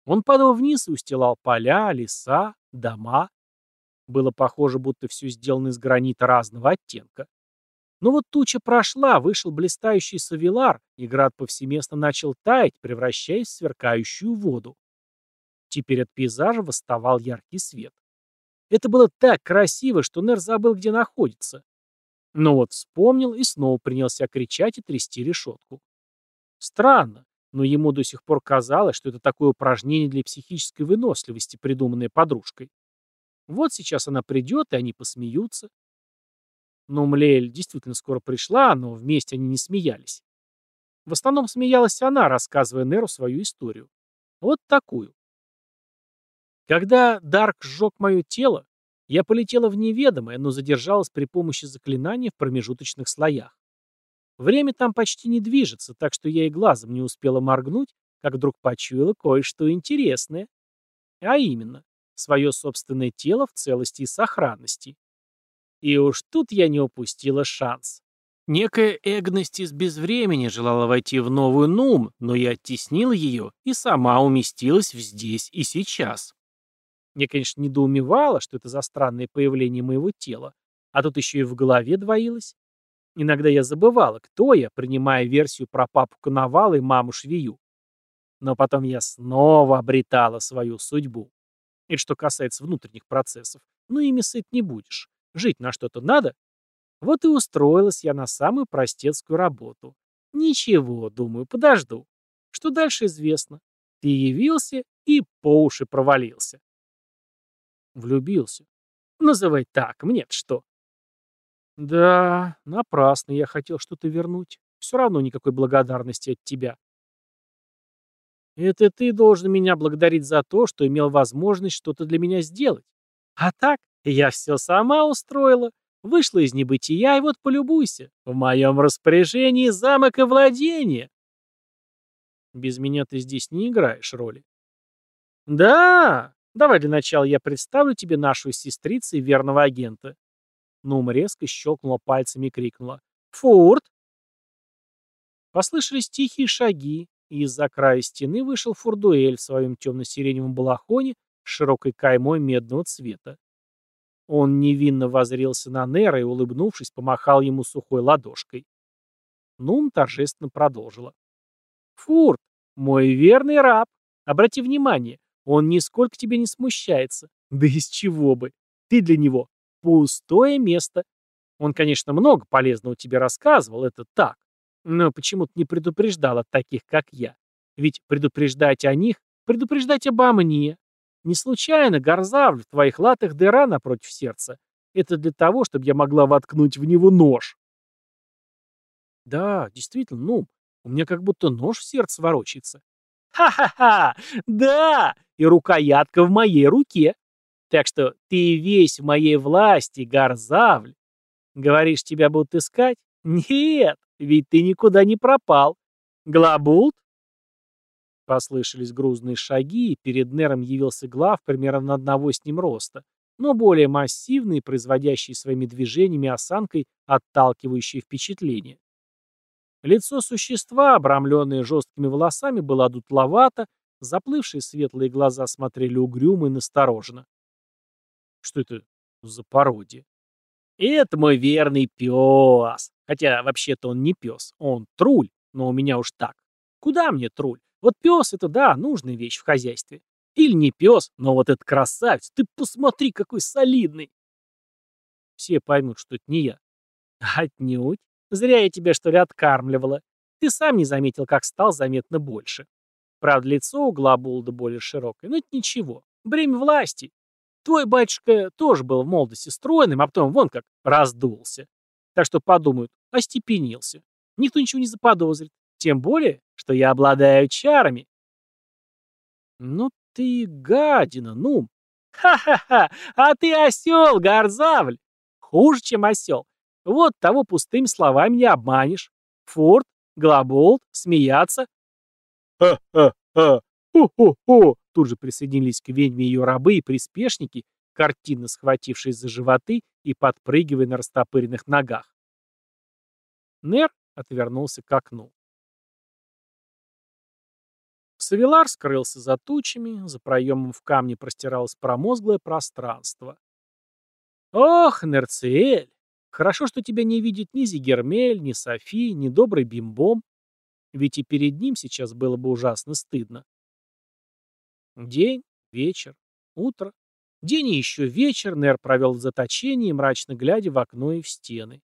Он падал вниз и устилал поля, леса, дома. Было похоже, будто все сделано из гранита разного оттенка. Но вот туча прошла, вышел блистающий савилар, и град повсеместно начал таять, превращаясь в сверкающую воду. Теперь от пейзажа восставал яркий свет. Это было так красиво, что Нер забыл, где находится. Но вот вспомнил и снова принялся кричать и трясти решетку. Странно, но ему до сих пор казалось, что это такое упражнение для психической выносливости, придуманное подружкой. Вот сейчас она придет, и они посмеются. Но Млель действительно скоро пришла, но вместе они не смеялись. В основном смеялась она, рассказывая Неру свою историю. Вот такую. Когда Дарк сжег мое тело, я полетела в неведомое, но задержалась при помощи заклинания в промежуточных слоях. Время там почти не движется, так что я и глазом не успела моргнуть, как вдруг почуяла кое-что интересное. А именно, свое собственное тело в целости и сохранности. И уж тут я не упустила шанс. Некая эгность из безвремени желала войти в новую Нум, но я оттеснила ее и сама уместилась в здесь и сейчас. Я, конечно, недоумевала, что это за странное появление моего тела, а тут еще и в голове двоилось. Иногда я забывала, кто я, принимая версию про папу Коновала и маму Швею. Но потом я снова обретала свою судьбу. Это что касается внутренних процессов. Ну, ими сыт не будешь. Жить на что-то надо. Вот и устроилась я на самую простецкую работу. Ничего, думаю, подожду. Что дальше известно. Ты явился и по уши провалился. Влюбился. Называй так, мне-то что? Да, напрасно я хотел что-то вернуть. Все равно никакой благодарности от тебя. Это ты должен меня благодарить за то, что имел возможность что-то для меня сделать. А так, я все сама устроила. Вышла из небытия, и вот полюбуйся. В моем распоряжении замок и владение. Без меня ты здесь не играешь роли. Да, давай для начала я представлю тебе нашу сестрицу и верного агента. Нум резко щелкнула пальцами и крикнула. «Фурт!» Послышались тихие шаги, и из-за края стены вышел Фурдуэль в своем темно-сиреневом балахоне с широкой каймой медного цвета. Он невинно возрился на Нера и, улыбнувшись, помахал ему сухой ладошкой. Нум торжественно продолжила. «Фурт, мой верный раб, обрати внимание, он нисколько тебе не смущается. Да из чего бы? Ты для него Пустое место. Он, конечно, много полезного тебе рассказывал, это так. Но почему-то не предупреждал от таких, как я. Ведь предупреждать о них, предупреждать обо мне. Не случайно Горзавль в твоих латах дыра напротив сердца. Это для того, чтобы я могла воткнуть в него нож. Да, действительно, ну, у меня как будто нож в сердце ворочается. Ха-ха-ха! Да! И рукоятка в моей руке. Так что ты весь в моей власти, Гарзавль. Говоришь, тебя будут искать? Нет, ведь ты никуда не пропал. Глабулт? Послышались грузные шаги, и перед Нером явился Глав примерно одного с ним роста, но более массивный, производящий своими движениями осанкой отталкивающее впечатление. Лицо существа, обрамленное жесткими волосами, было дутловато, заплывшие светлые глаза смотрели угрюмо и настороженно. Что это за пародия? Это мой верный пес. Хотя вообще-то он не пес, он труль, но у меня уж так. Куда мне труль? Вот пес это да, нужная вещь в хозяйстве. Или не пес, но вот этот красавец, ты посмотри, какой солидный. Все поймут, что это не я. Отнюдь. Зря я тебя, что ли, откармливала. Ты сам не заметил, как стал заметно больше. Правда, лицо у Глабулда более широкое, но это ничего. Бремя власти. Твой батюшка тоже был в молодости стройным, а потом вон как раздулся. Так что подумают, остепенился. Никто ничего не заподозрит. Тем более, что я обладаю чарами. Ну ты гадина, ну. Ха-ха-ха, а ты осел, Гарзавль. Хуже, чем осел. Вот того пустыми словами не обманешь. Форд, Глоболт, смеяться. Ха-ха-ха, ху-ху-ху. Тут же присоединились к ведьме ее рабы и приспешники, картинно схватившись за животы и подпрыгивая на растопыренных ногах. Нер отвернулся к окну. Савелар скрылся за тучами, за проемом в камне простиралось промозглое пространство. «Ох, Нерциэль! Хорошо, что тебя не видит ни Зигермель, ни Софи, ни добрый Бимбом. Ведь и перед ним сейчас было бы ужасно стыдно. День, вечер, утро. День и еще вечер Нер провел в заточении, мрачно глядя в окно и в стены.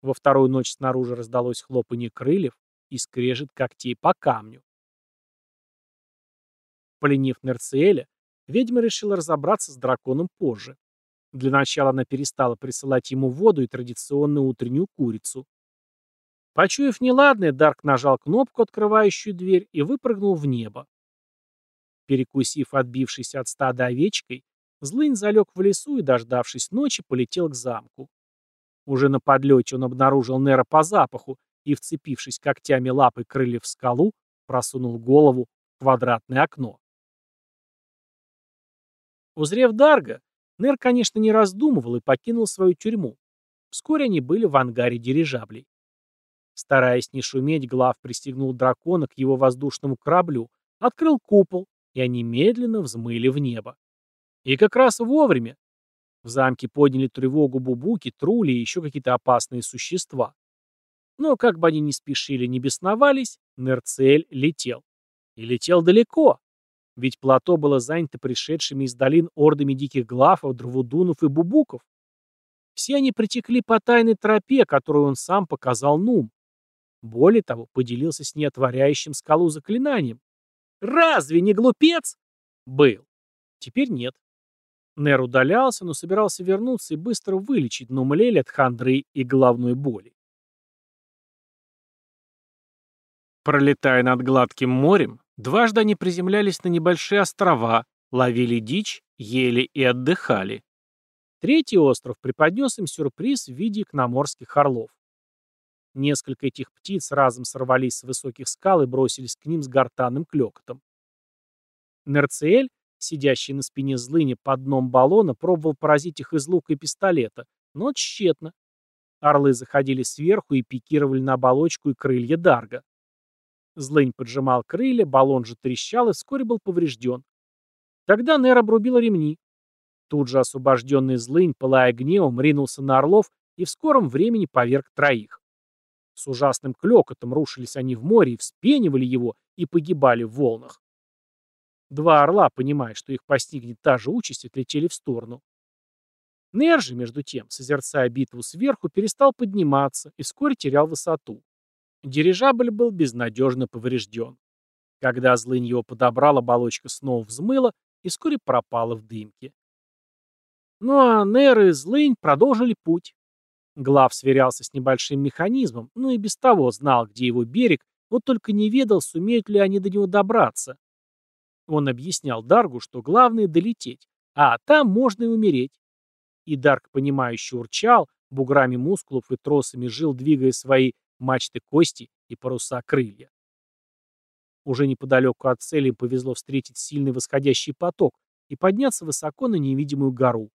Во вторую ночь снаружи раздалось хлопанье крыльев и скрежет когтей по камню. Поленив Нерциэля, ведьма решила разобраться с драконом позже. Для начала она перестала присылать ему воду и традиционную утреннюю курицу. Почуяв неладное, Дарк нажал кнопку, открывающую дверь, и выпрыгнул в небо. Перекусив отбившись от стада овечкой, Злынь залег в лесу и, дождавшись ночи, полетел к замку. Уже на подлете он обнаружил Нера по запаху и, вцепившись когтями лапы крыльев в скалу, просунул голову в квадратное окно. Узрев Дарга, Нер, конечно, не раздумывал и покинул свою тюрьму. Вскоре они были в ангаре дирижаблей. Стараясь не шуметь, Глав пристегнул дракона к его воздушному кораблю, открыл купол, и они медленно взмыли в небо. И как раз вовремя. В замке подняли тревогу бубуки, трули и еще какие-то опасные существа. Но как бы они ни спешили, ни бесновались, Нерцель летел. И летел далеко. Ведь плато было занято пришедшими из долин ордами диких глафов, дровудунов и бубуков. Все они притекли по тайной тропе, которую он сам показал Нум. Более того, поделился с неотворяющим скалу заклинанием. «Разве не глупец?» «Был. Теперь нет». Нер удалялся, но собирался вернуться и быстро вылечить Нумлель от хандры и головной боли. Пролетая над гладким морем, Дважды они приземлялись на небольшие острова, ловили дичь, ели и отдыхали. Третий остров преподнес им сюрприз в виде кноморских орлов. Несколько этих птиц разом сорвались с высоких скал и бросились к ним с гортанным клёкотом. Нерциэль, сидящий на спине злыни под дном баллона, пробовал поразить их из лука и пистолета, но тщетно. Орлы заходили сверху и пикировали на оболочку и крылья Дарга. Злынь поджимал крылья, баллон же трещал и вскоре был поврежден. Тогда Нер обрубил ремни. Тут же освобожденный злынь, пылая гневом, ринулся на орлов и в скором времени поверг троих. С ужасным клёкотом рушились они в море и вспенивали его, и погибали в волнах. Два орла, понимая, что их постигнет та же участь, отлетели в сторону. Нер же, между тем, созерцая битву сверху, перестал подниматься и вскоре терял высоту. Дирижабль был безнадежно поврежден. Когда злынь его подобрал, оболочка снова взмыла и вскоре пропала в дымке. Ну а Нер и злынь продолжили путь. Глав сверялся с небольшим механизмом, но и без того знал, где его берег, вот только не ведал, сумеют ли они до него добраться. Он объяснял Даргу, что главное — долететь, а там можно и умереть. И Дарк, понимающе урчал, буграми мускулов и тросами жил, двигая свои мачты кости и паруса крылья. Уже неподалеку от цели повезло встретить сильный восходящий поток и подняться высоко на невидимую гору.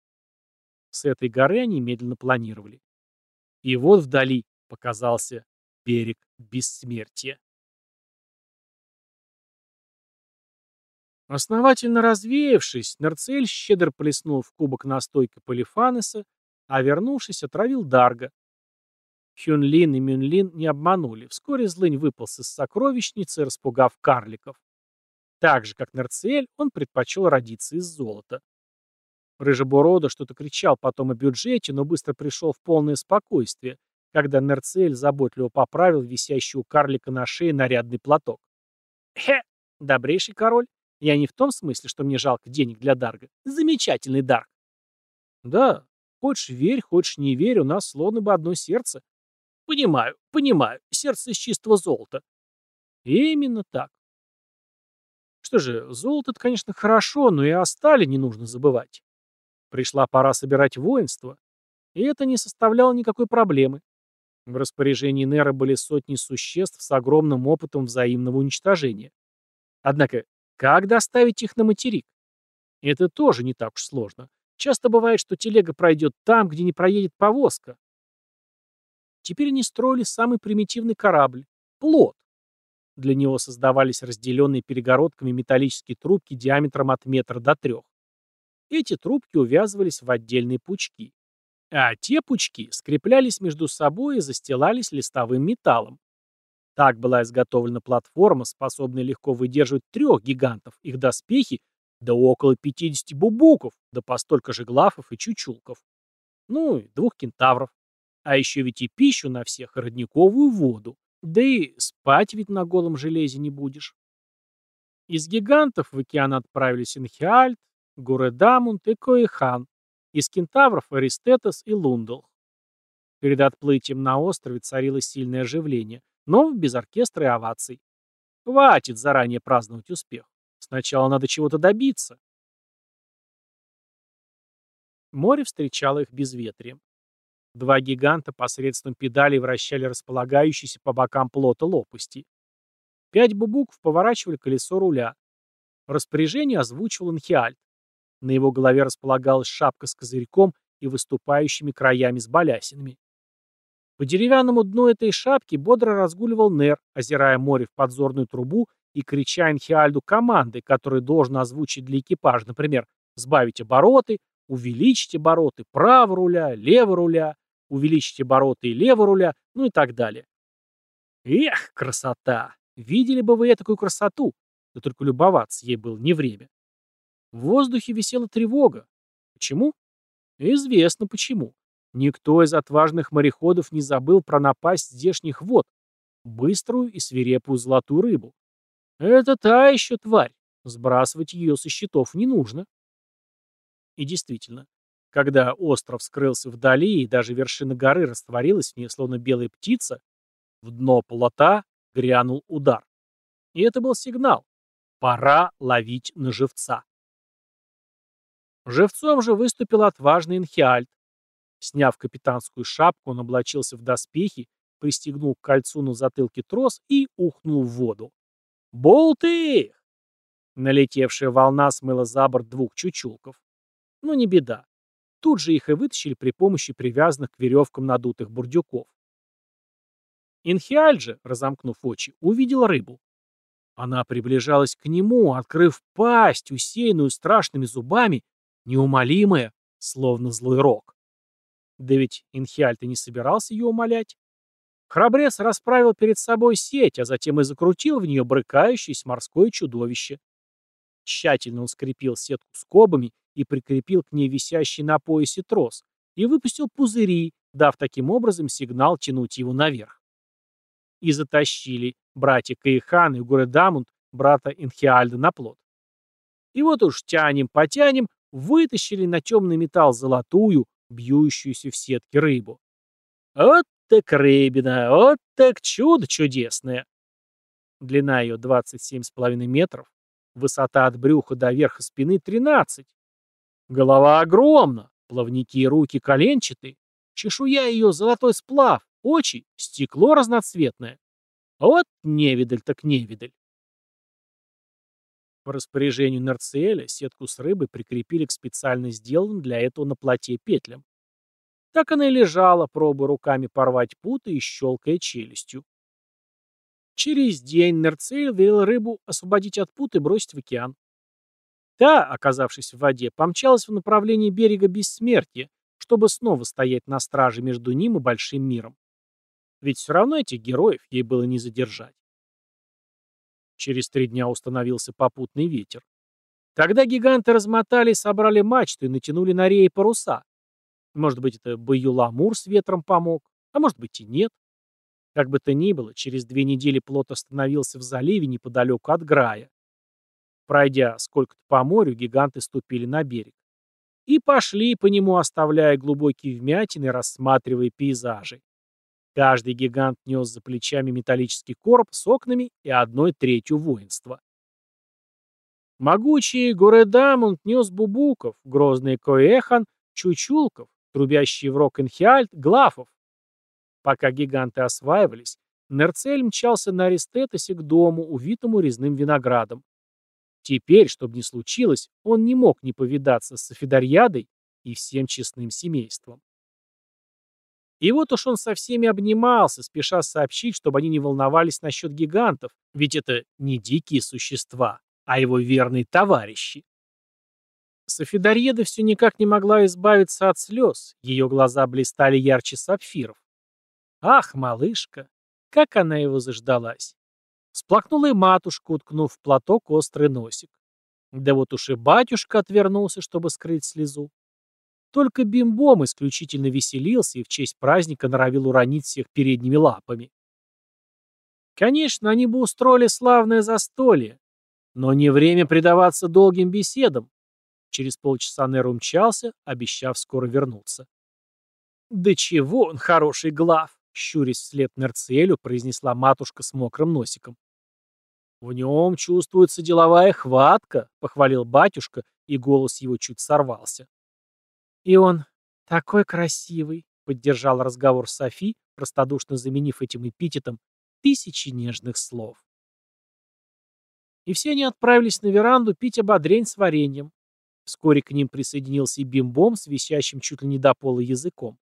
С этой горы они медленно планировали. И вот вдали показался берег бессмертия. Основательно развеявшись, Нарцель щедро плеснул в кубок настойка Полифанеса, а вернувшись, отравил Дарга, Хюнлин и Мюнлин не обманули. Вскоре злынь выполз из сокровищницы, распугав карликов. Так же, как Нерциэль, он предпочел родиться из золота. Рыжеборода что-то кричал потом о бюджете, но быстро пришел в полное спокойствие, когда Нерциэль заботливо поправил висящий у карлика на шее нарядный платок. «Хе! Добрейший король! Я не в том смысле, что мне жалко денег для Дарга. Замечательный Дарг!» «Да, хочешь верь, хочешь не верь, у нас словно бы одно сердце». «Понимаю, понимаю, сердце из чистого золота». «Именно так. Что же, золото конечно, хорошо, но и о стали не нужно забывать. Пришла пора собирать воинство, и это не составляло никакой проблемы. В распоряжении Нера были сотни существ с огромным опытом взаимного уничтожения. Однако, как доставить их на материк? Это тоже не так уж сложно. Часто бывает, что телега пройдет там, где не проедет повозка. Теперь они строили самый примитивный корабль — плот. Для него создавались разделенные перегородками металлические трубки диаметром от метра до трех. Эти трубки увязывались в отдельные пучки. А те пучки скреплялись между собой и застилались листовым металлом. Так была изготовлена платформа, способная легко выдерживать трех гигантов, их доспехи, да около 50 бубуков, да по столько же глафов и чучулков. Ну и двух кентавров. А еще ведь и пищу на всех, и родниковую воду. Да и спать ведь на голом железе не будешь. Из гигантов в океан отправились Инхиальт, Гуредамунд и Коихан. Из кентавров Аристетос и Лундал. Перед отплытием на острове царилось сильное оживление, но без оркестра и оваций. Хватит заранее праздновать успех. Сначала надо чего-то добиться. Море встречало их безветрием. Два гиганта посредством педалей вращали располагающиеся по бокам плота лопасти. Пять бубуков поворачивали колесо руля. Распоряжение озвучивал Анхиальт. На его голове располагалась шапка с козырьком и выступающими краями с балясинами. По деревянному дну этой шапки бодро разгуливал Нер, озирая море в подзорную трубу и крича Энхиальду команды, которые должен озвучить для экипажа, например, «сбавить обороты», «увеличить обороты», «право руля», «лево руля», увеличить обороты и лево руля, ну и так далее. Эх, красота! Видели бы вы такую красоту? Да только любоваться ей было не время. В воздухе висела тревога. Почему? Известно почему. Никто из отважных мореходов не забыл про напасть здешних вод, быструю и свирепую золотую рыбу. Это та еще тварь. Сбрасывать ее со счетов не нужно. И действительно, когда остров скрылся вдали и даже вершина горы растворилась в ней, словно белая птица, в дно плота грянул удар. И это был сигнал. Пора ловить на живца. Живцом же выступил отважный Инхиальт. Сняв капитанскую шапку, он облачился в доспехи, пристегнул к кольцу на затылке трос и ухнул в воду. «Болты!» Налетевшая волна смыла за борт двух чучулков. Но не беда. Тут же их и вытащили при помощи привязанных к веревкам надутых бурдюков. Инхиаль же, разомкнув очи, увидел рыбу. Она приближалась к нему, открыв пасть, усеянную страшными зубами, неумолимая, словно злой рок. Да ведь Инхиаль-то не собирался ее умолять. Храбрец расправил перед собой сеть, а затем и закрутил в нее брыкающееся морское чудовище. Тщательно он скрепил сетку скобами и прикрепил к ней висящий на поясе трос, и выпустил пузыри, дав таким образом сигнал тянуть его наверх. И затащили братья Каихан и Гуредамунд, брата Инхиальда, на плот. И вот уж тянем-потянем, вытащили на темный металл золотую, бьющуюся в сетке рыбу. Вот так рыбина, вот так чудо чудесное. Длина ее 27,5 метров, высота от брюха до верха спины 13, Голова огромна, плавники и руки коленчатые, чешуя ее золотой сплав, очи — стекло разноцветное. Вот невидаль так невидаль. По распоряжению Нерциэля сетку с рыбой прикрепили к специально сделанным для этого на плоте петлям. Так она и лежала, пробуя руками порвать путы и щелкая челюстью. Через день Нерциэль велел рыбу освободить от пут и бросить в океан. Та, оказавшись в воде, помчалась в направлении берега Бессмертия, чтобы снова стоять на страже между ним и Большим миром. Ведь все равно этих героев ей было не задержать. Через три дня установился попутный ветер. Тогда гиганты размотали, собрали мачту и натянули на реи паруса. Может быть, это Баюламур с ветром помог, а может быть и нет. Как бы то ни было, через две недели плот остановился в заливе неподалеку от Грая. Пройдя сколько-то по морю, гиганты ступили на берег. И пошли по нему, оставляя глубокие вмятины, рассматривая пейзажи. Каждый гигант нес за плечами металлический короб с окнами и одной третью воинства. Могучий Горедамунд нес бубуков, грозный Коэхан, чучулков, трубящий в рок Энхиальт, глафов. Пока гиганты осваивались, Нерцель мчался на Аристетосе к дому, увитому резным виноградом. Теперь, чтобы не случилось, он не мог не повидаться с Софидарьядой и всем честным семейством. И вот уж он со всеми обнимался, спеша сообщить, чтобы они не волновались насчет гигантов, ведь это не дикие существа, а его верные товарищи. Софидарьеда все никак не могла избавиться от слез, ее глаза блистали ярче сапфиров. Ах, малышка, как она его заждалась. Сплакнула и матушка, уткнув в платок острый носик. Да вот уж и батюшка отвернулся, чтобы скрыть слезу. Только бимбом исключительно веселился и в честь праздника норовил уронить всех передними лапами. Конечно, они бы устроили славное застолье, но не время предаваться долгим беседам. Через полчаса Нер умчался, обещав скоро вернуться. «Да чего он хороший глав!» — щурясь вслед Нерцелю, произнесла матушка с мокрым носиком. «В нем чувствуется деловая хватка», — похвалил батюшка, и голос его чуть сорвался. «И он такой красивый», — поддержал разговор Софи, простодушно заменив этим эпитетом тысячи нежных слов. И все они отправились на веранду пить ободрень с вареньем. Вскоре к ним присоединился и бимбом с висящим чуть ли не до пола языком.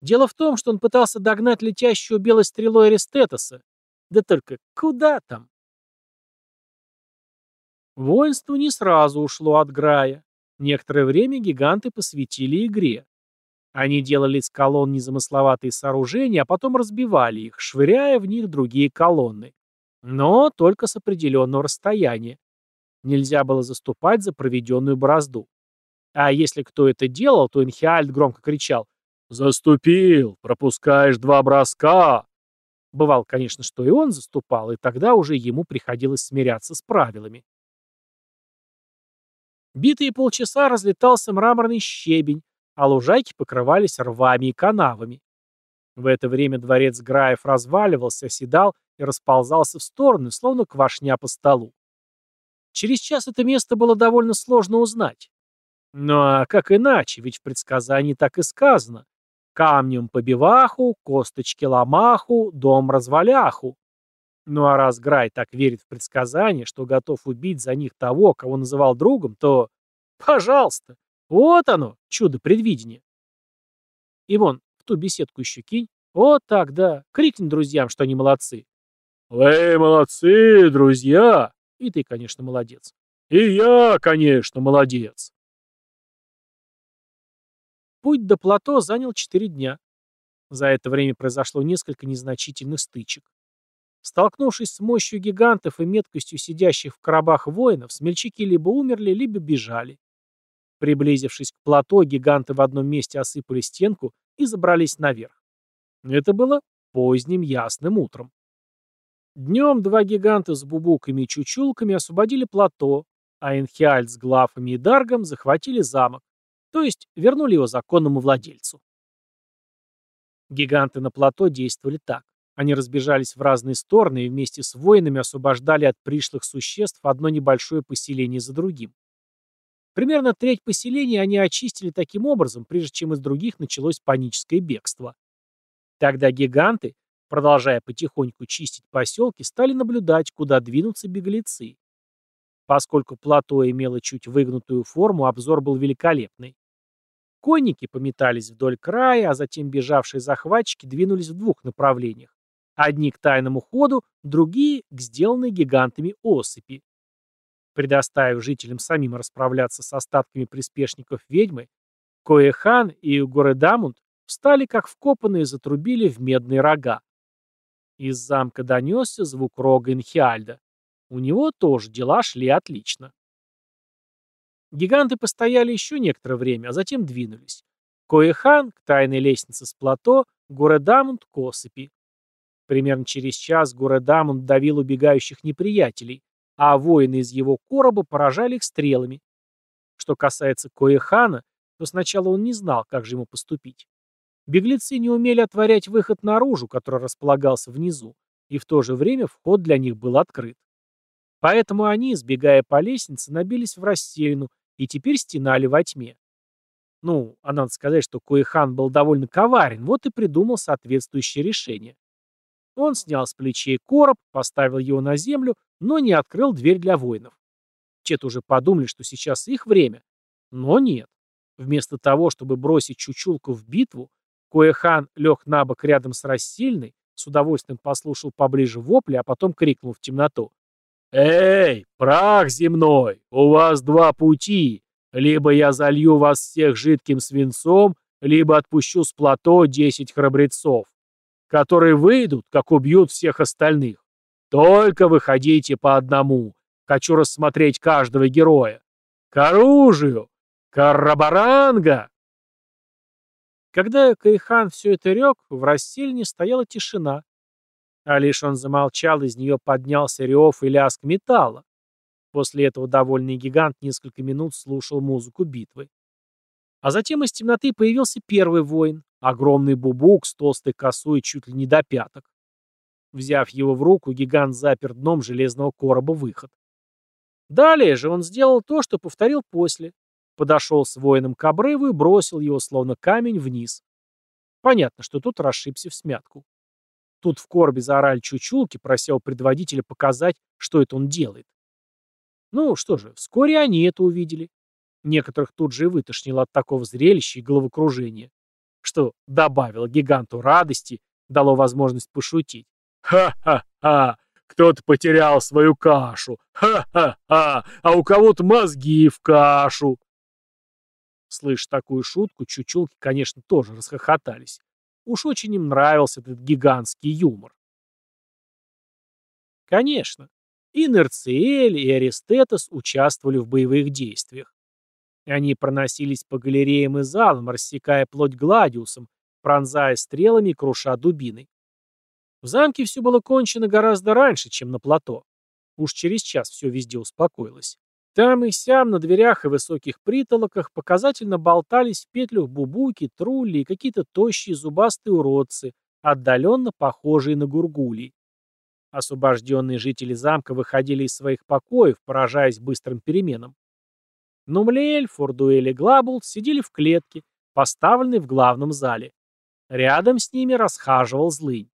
Дело в том, что он пытался догнать летящую белой стрелой Аристетоса. Да только куда там? Воинство не сразу ушло от Грая. Некоторое время гиганты посвятили игре. Они делали из колонн незамысловатые сооружения, а потом разбивали их, швыряя в них другие колонны. Но только с определенного расстояния. Нельзя было заступать за проведенную борозду. А если кто это делал, то Инхиальд громко кричал «Заступил! Пропускаешь два броска!» Бывал, конечно, что и он заступал, и тогда уже ему приходилось смиряться с правилами. Битые полчаса разлетался мраморный щебень, а лужайки покрывались рвами и канавами. В это время дворец Граев разваливался, оседал и расползался в стороны, словно квашня по столу. Через час это место было довольно сложно узнать. Ну а как иначе, ведь в предсказании так и сказано. Камнем побиваху, косточки ломаху, дом разваляху. Ну а раз Грай так верит в предсказания, что готов убить за них того, кого называл другом, то... Пожалуйста! Вот оно, чудо предвидения. И вон, в ту беседку еще кинь. Вот так, да. Крикни друзьям, что они молодцы. «Вы молодцы, друзья!» И ты, конечно, молодец. И я, конечно, молодец. Путь до плато занял четыре дня. За это время произошло несколько незначительных стычек. Столкнувшись с мощью гигантов и меткостью сидящих в коробах воинов, смельчаки либо умерли, либо бежали. Приблизившись к плато, гиганты в одном месте осыпали стенку и забрались наверх. Это было поздним ясным утром. Днем два гиганта с бубуками и чучулками освободили плато, а Энхиальд с Глафами и Даргом захватили замок, то есть вернули его законному владельцу. Гиганты на плато действовали так. Они разбежались в разные стороны и вместе с воинами освобождали от пришлых существ одно небольшое поселение за другим. Примерно треть поселения они очистили таким образом, прежде чем из других началось паническое бегство. Тогда гиганты, продолжая потихоньку чистить поселки, стали наблюдать, куда двинутся беглецы. Поскольку плато имело чуть выгнутую форму, обзор был великолепный. Конники пометались вдоль края, а затем бежавшие захватчики двинулись в двух направлениях. Одни к тайному ходу, другие к сделанной гигантами осыпи. Предоставив жителям самим расправляться с остатками приспешников ведьмы, Коэхан и Горедамунд встали как вкопанные и затрубили в медные рога. Из замка донесся звук рога Инхиальда. У него тоже дела шли отлично. Гиганты постояли еще некоторое время, а затем двинулись. Коэхан к тайной лестнице с плато, Гуредамунд к осыпи. Примерно через час Гуредамунд давил убегающих неприятелей, а воины из его короба поражали их стрелами. Что касается Коэхана, то сначала он не знал, как же ему поступить. Беглецы не умели отворять выход наружу, который располагался внизу, и в то же время вход для них был открыт. Поэтому они, сбегая по лестнице, набились в расселину и теперь стенали во тьме. Ну, а надо сказать, что Коихан был довольно коварен, вот и придумал соответствующее решение. Он снял с плечей короб, поставил его на землю, но не открыл дверь для воинов. Те уже подумали, что сейчас их время. Но нет. Вместо того, чтобы бросить Чучулку в битву, Коэхан лег на бок рядом с рассильной, с удовольствием послушал поближе вопли, а потом крикнул в темноту. «Эй, прах земной, у вас два пути. Либо я залью вас всех жидким свинцом, либо отпущу с плато десять храбрецов, которые выйдут, как убьют всех остальных. Только выходите по одному. Хочу рассмотреть каждого героя. К оружию! Карабаранга!» Когда Кайхан все это рек, в рассельне стояла тишина, а лишь он замолчал, из нее поднялся рев и лязг металла. После этого довольный гигант несколько минут слушал музыку битвы. А затем из темноты появился первый воин, огромный бубук с толстой косой чуть ли не до пяток. Взяв его в руку, гигант запер дном железного короба выход. Далее же он сделал то, что повторил после. Подошел с воином к обрыву и бросил его, словно камень, вниз. Понятно, что тут расшибся в смятку. Тут в коробе заорали чучулки, прося у предводителя показать, что это он делает. Ну что же, вскоре они это увидели. Некоторых тут же и вытошнило от такого зрелища и головокружения, что добавило гиганту радости, дало возможность пошутить. «Ха-ха-ха! Кто-то потерял свою кашу! Ха-ха-ха! А у кого-то мозги в кашу!» Слышь такую шутку, чучулки, конечно, тоже расхохотались. Уж очень им нравился этот гигантский юмор. Конечно, и Нерциэль, и Аристетос участвовали в боевых действиях. Они проносились по галереям и залам, рассекая плоть гладиусом, пронзая стрелами и круша дубиной. В замке все было кончено гораздо раньше, чем на плато. Уж через час все везде успокоилось. Там и сям на дверях и высоких притолоках показательно болтались в петлях бубуки, трулли и какие-то тощие зубастые уродцы, отдаленно похожие на гургулей. Освобожденные жители замка выходили из своих покоев, поражаясь быстрым переменам. Нумлеэль, Фордуэль и Глабулт сидели в клетке, поставленной в главном зале. Рядом с ними расхаживал злынь.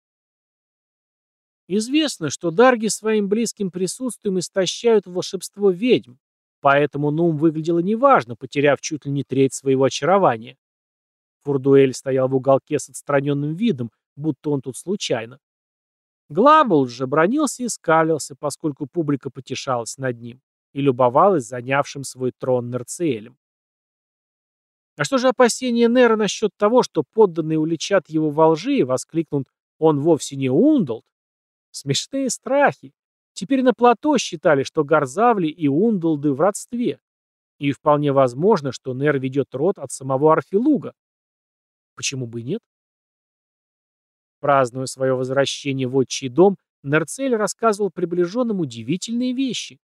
Известно, что дарги своим близким присутствием истощают волшебство ведьм, Поэтому Нум выглядела неважно, потеряв чуть ли не треть своего очарования. Фурдуэль стоял в уголке с отстраненным видом, будто он тут случайно. Глабул же бранился и скалился, поскольку публика потешалась над ним и любовалась занявшим свой трон Нерциэлем. А что же опасения Нера насчет того, что подданные уличат его во лжи и воскликнут «Он вовсе не Ундалт»? Смешные страхи. Теперь на плато считали, что Гарзавли и Ундалды в родстве. И вполне возможно, что Нер ведет род от самого Арфилуга. Почему бы и нет? Празднуя свое возвращение в отчий дом, Нерцель рассказывал приближенным удивительные вещи.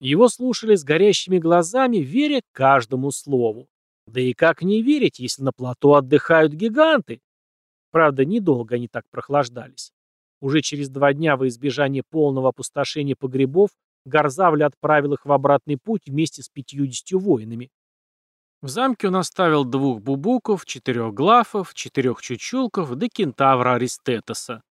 Его слушали с горящими глазами, веря каждому слову. Да и как не верить, если на плато отдыхают гиганты? Правда, недолго они так прохлаждались. Уже через два дня во избежание полного опустошения погребов Гарзавля отправил их в обратный путь вместе с пятьюдесятью воинами. В замке он оставил двух бубуков, четырех глафов, четырех чучулков да кентавра Аристетоса.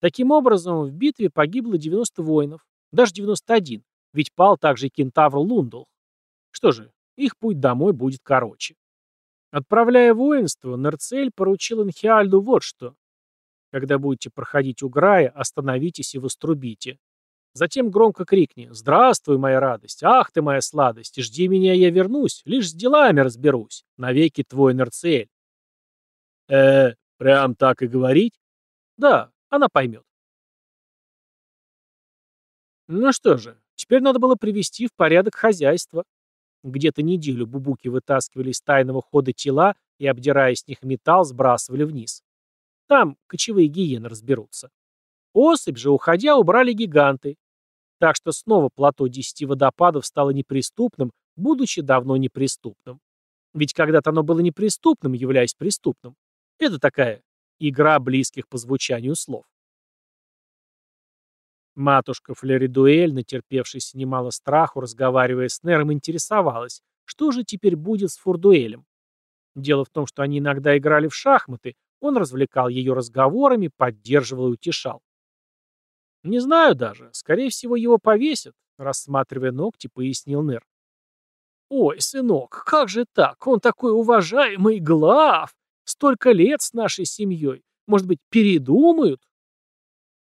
Таким образом, в битве погибло 90 воинов, даже 91, ведь пал также и кентавр Лундл. Что же, их путь домой будет короче. Отправляя воинство, Нерцель поручил Инхиальду вот что. Когда будете проходить у Грая, остановитесь и вострубите. Затем громко крикни «Здравствуй, моя радость! Ах ты, моя сладость! Жди меня, я вернусь! Лишь с делами разберусь! Навеки твой Нерцель!» «Э, прям так и говорить?» «Да, она поймет». Ну что же, теперь надо было привести в порядок хозяйство. Где-то неделю бубуки вытаскивали из тайного хода тела и, обдирая с них металл, сбрасывали вниз. Там кочевые гиены разберутся. Особь же, уходя, убрали гиганты. Так что снова плато десяти водопадов стало неприступным, будучи давно неприступным. Ведь когда-то оно было неприступным, являясь преступным. Это такая игра близких по звучанию слов. Матушка Флеридуэль, натерпевшись немало страху, разговаривая с Нером, интересовалась, что же теперь будет с Фурдуэлем. Дело в том, что они иногда играли в шахматы, он развлекал ее разговорами, поддерживал и утешал. «Не знаю даже. Скорее всего, его повесят», — рассматривая ногти, пояснил Нер. «Ой, сынок, как же так? Он такой уважаемый глав! Столько лет с нашей семьей. Может быть, передумают?»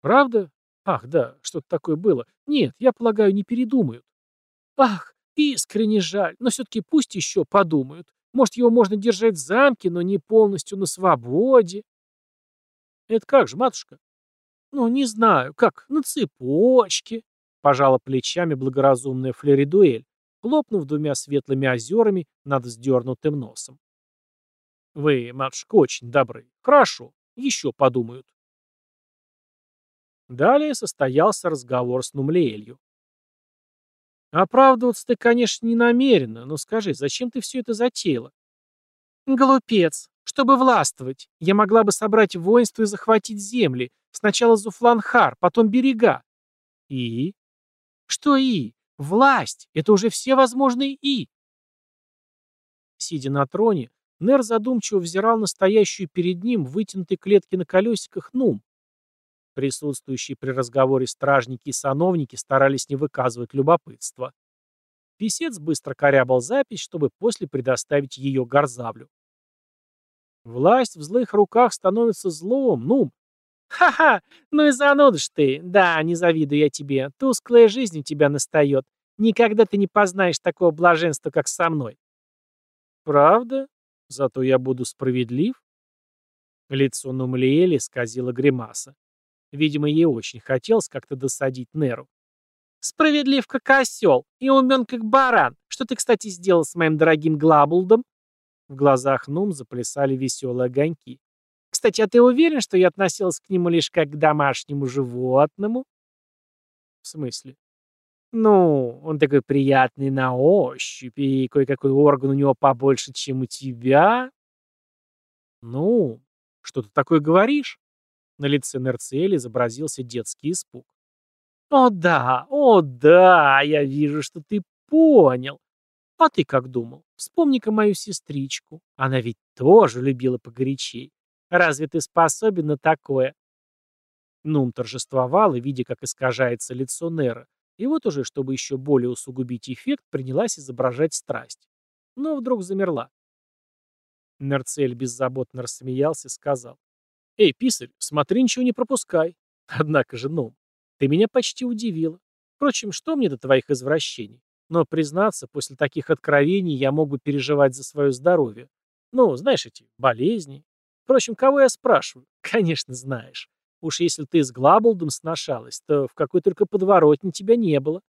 «Правда? Ах, да, что-то такое было. Нет, я полагаю, не передумают. Ах, искренне жаль, но все-таки пусть еще подумают. Может, его можно держать в замке, но не полностью на свободе. Это как же, матушка? Ну, не знаю, как, на цепочке, пожала плечами благоразумная Флеридуэль, хлопнув двумя светлыми озерами над вздернутым носом. Вы, матушка, очень добры. Хорошо, еще подумают. Далее состоялся разговор с Нумлеэлью. «Оправдываться ты, конечно, не намерена, но скажи, зачем ты все это затеяла?» «Глупец. Чтобы властвовать. Я могла бы собрать воинство и захватить земли. Сначала Зуфланхар, потом берега». «И?» «Что «и»? Власть. Это уже все возможные «и». Сидя на троне, Нер задумчиво взирал на стоящую перед ним вытянутой клетки на колесиках Нум, Присутствующие при разговоре стражники и сановники старались не выказывать любопытства. Песец быстро корябал запись, чтобы после предоставить ее Горзавлю. Власть в злых руках становится злом, ну... Ха-ха, ну и занудишь ты. Да, не завидую я тебе. Тусклая жизнь у тебя настает. Никогда ты не познаешь такого блаженства, как со мной. Правда? Зато я буду справедлив? Лицо Нумлиэли сказила гримаса. Видимо, ей очень хотелось как-то досадить Неру. «Справедлив как осел и умен как баран. Что ты, кстати, сделал с моим дорогим Глабулдом?» В глазах Нум заплясали веселые огоньки. «Кстати, а ты уверен, что я относилась к нему лишь как к домашнему животному?» «В смысле?» «Ну, он такой приятный на ощупь, и кое-какой орган у него побольше, чем у тебя». «Ну, что ты такое говоришь?» На лице Нерциэля изобразился детский испуг. «О да, о да, я вижу, что ты понял. А ты как думал? Вспомни-ка мою сестричку. Она ведь тоже любила погорячей. Разве ты способен на такое?» Нум торжествовала, видя, как искажается лицо Нера, и вот уже, чтобы еще более усугубить эффект, принялась изображать страсть. Но вдруг замерла. Нерцель беззаботно рассмеялся и сказал. «Эй, писарь, смотри, ничего не пропускай. Однако же, ну, ты меня почти удивила. Впрочем, что мне до твоих извращений? Но, признаться, после таких откровений я мог бы переживать за свое здоровье. Ну, знаешь эти болезни. Впрочем, кого я спрашиваю? Конечно, знаешь. Уж если ты с Глаболдом сношалась, то в какой только подворотне тебя не было.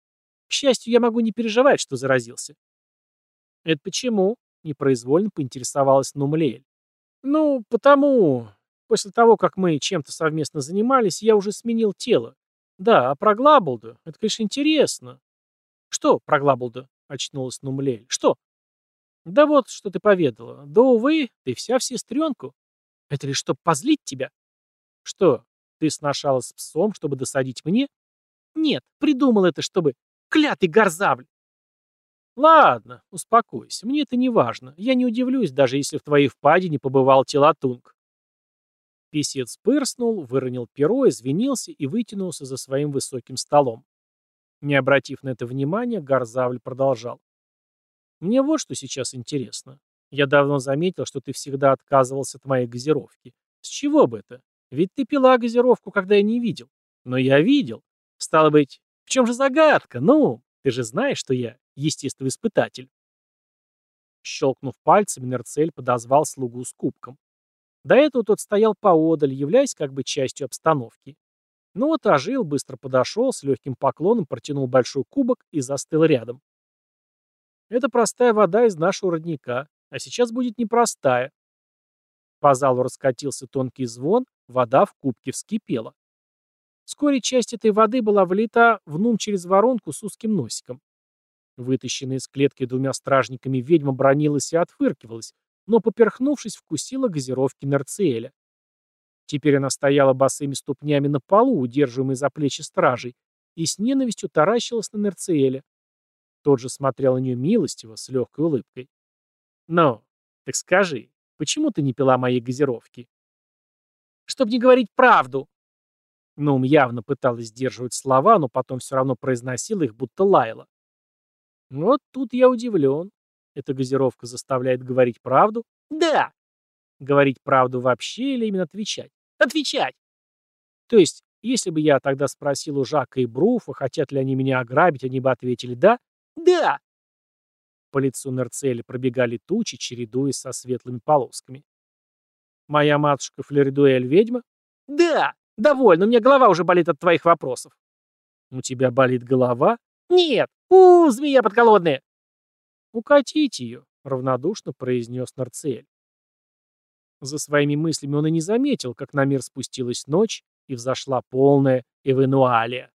К счастью, я могу не переживать, что заразился. Это почему? Непроизвольно поинтересовалась Нумлеэль. Ну, потому... После того, как мы чем-то совместно занимались, я уже сменил тело. Да, а про Глаболда? Это, конечно, интересно. Что про Глаболда? Очнулась Нумлель. Что? Да вот, что ты поведала. Да, увы, ты вся в сестренку. Это лишь чтобы позлить тебя? Что, ты сношалась с псом, чтобы досадить мне? Нет, придумал это, чтобы... Клятый горзавль! Ладно, успокойся, мне это не важно. Я не удивлюсь, даже если в твоей впадине побывал Телатунг. Песец пырснул, выронил перо, извинился и вытянулся за своим высоким столом. Не обратив на это внимания, Гарзавль продолжал. «Мне вот что сейчас интересно. Я давно заметил, что ты всегда отказывался от моей газировки. С чего бы это? Ведь ты пила газировку, когда я не видел. Но я видел. Стало быть, в чем же загадка? Ну, ты же знаешь, что я естествоиспытатель». Щелкнув пальцами, Нерцель подозвал слугу с кубком. До этого тот стоял поодаль, являясь как бы частью обстановки. Ну вот ожил, быстро подошел, с легким поклоном протянул большой кубок и застыл рядом. Это простая вода из нашего родника, а сейчас будет непростая. По залу раскатился тонкий звон, вода в кубке вскипела. Вскоре часть этой воды была влита в нум через воронку с узким носиком. Вытащенная из клетки двумя стражниками ведьма бронилась и отфыркивалась, но, поперхнувшись, вкусила газировки Нерциэля. Теперь она стояла босыми ступнями на полу, удерживаемой за плечи стражей, и с ненавистью таращилась на Нерциэля. Тот же смотрел на нее милостиво, с легкой улыбкой. «Ну, так скажи, почему ты не пила моей газировки?» «Чтоб не говорить правду!» Нум явно пыталась сдерживать слова, но потом все равно произносила их, будто лаяла. Вот тут я удивлен. Эта газировка заставляет говорить правду? Да. Говорить правду вообще или именно отвечать? Отвечать. То есть, если бы я тогда спросил у Жака и Бруфа, хотят ли они меня ограбить, они бы ответили «да». Да. По лицу Нерцеля пробегали тучи, чередуясь со светлыми полосками. «Моя матушка Флеридуэль ведьма?» «Да! Довольно, у меня голова уже болит от твоих вопросов». «У тебя болит голова?» «Нет! У, змея подколодная!» «Укатите ее», — равнодушно произнес Нарцель. За своими мыслями он и не заметил, как на мир спустилась ночь и взошла полная эвенуалия.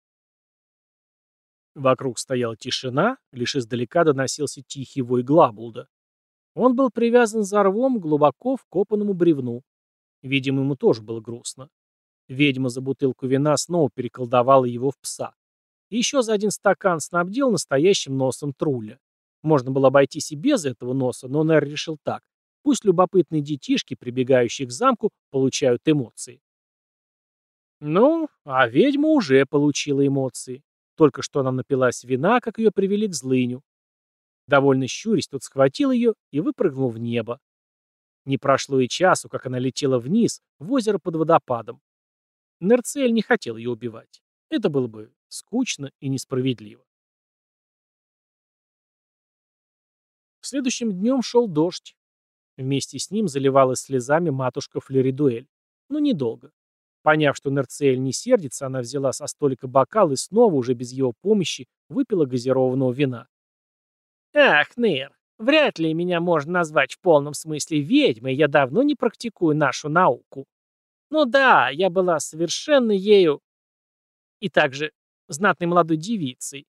Вокруг стояла тишина, лишь издалека доносился тихий вой Глабулда. Он был привязан за рвом глубоко вкопанному бревну. Видимо, ему тоже было грустно. Ведьма за бутылку вина снова переколдовала его в пса. И еще за один стакан снабдил настоящим носом труля. Можно было обойтись и без этого носа, но Нер решил так. Пусть любопытные детишки, прибегающие к замку, получают эмоции. Ну, а ведьма уже получила эмоции. Только что она напилась вина, как ее привели к злыню. Довольно щурясь, тот схватил ее и выпрыгнул в небо. Не прошло и часу, как она летела вниз, в озеро под водопадом. Нерцель не хотел ее убивать. Это было бы скучно и несправедливо. Следующим днем шел дождь. Вместе с ним заливалась слезами матушка Флеридуэль. Но недолго. Поняв, что Нерцель не сердится, она взяла со столика бокал и снова, уже без его помощи, выпила газированного вина. «Ах, Нер, вряд ли меня можно назвать в полном смысле ведьмой, я давно не практикую нашу науку. Ну да, я была совершенно ею и также знатной молодой девицей.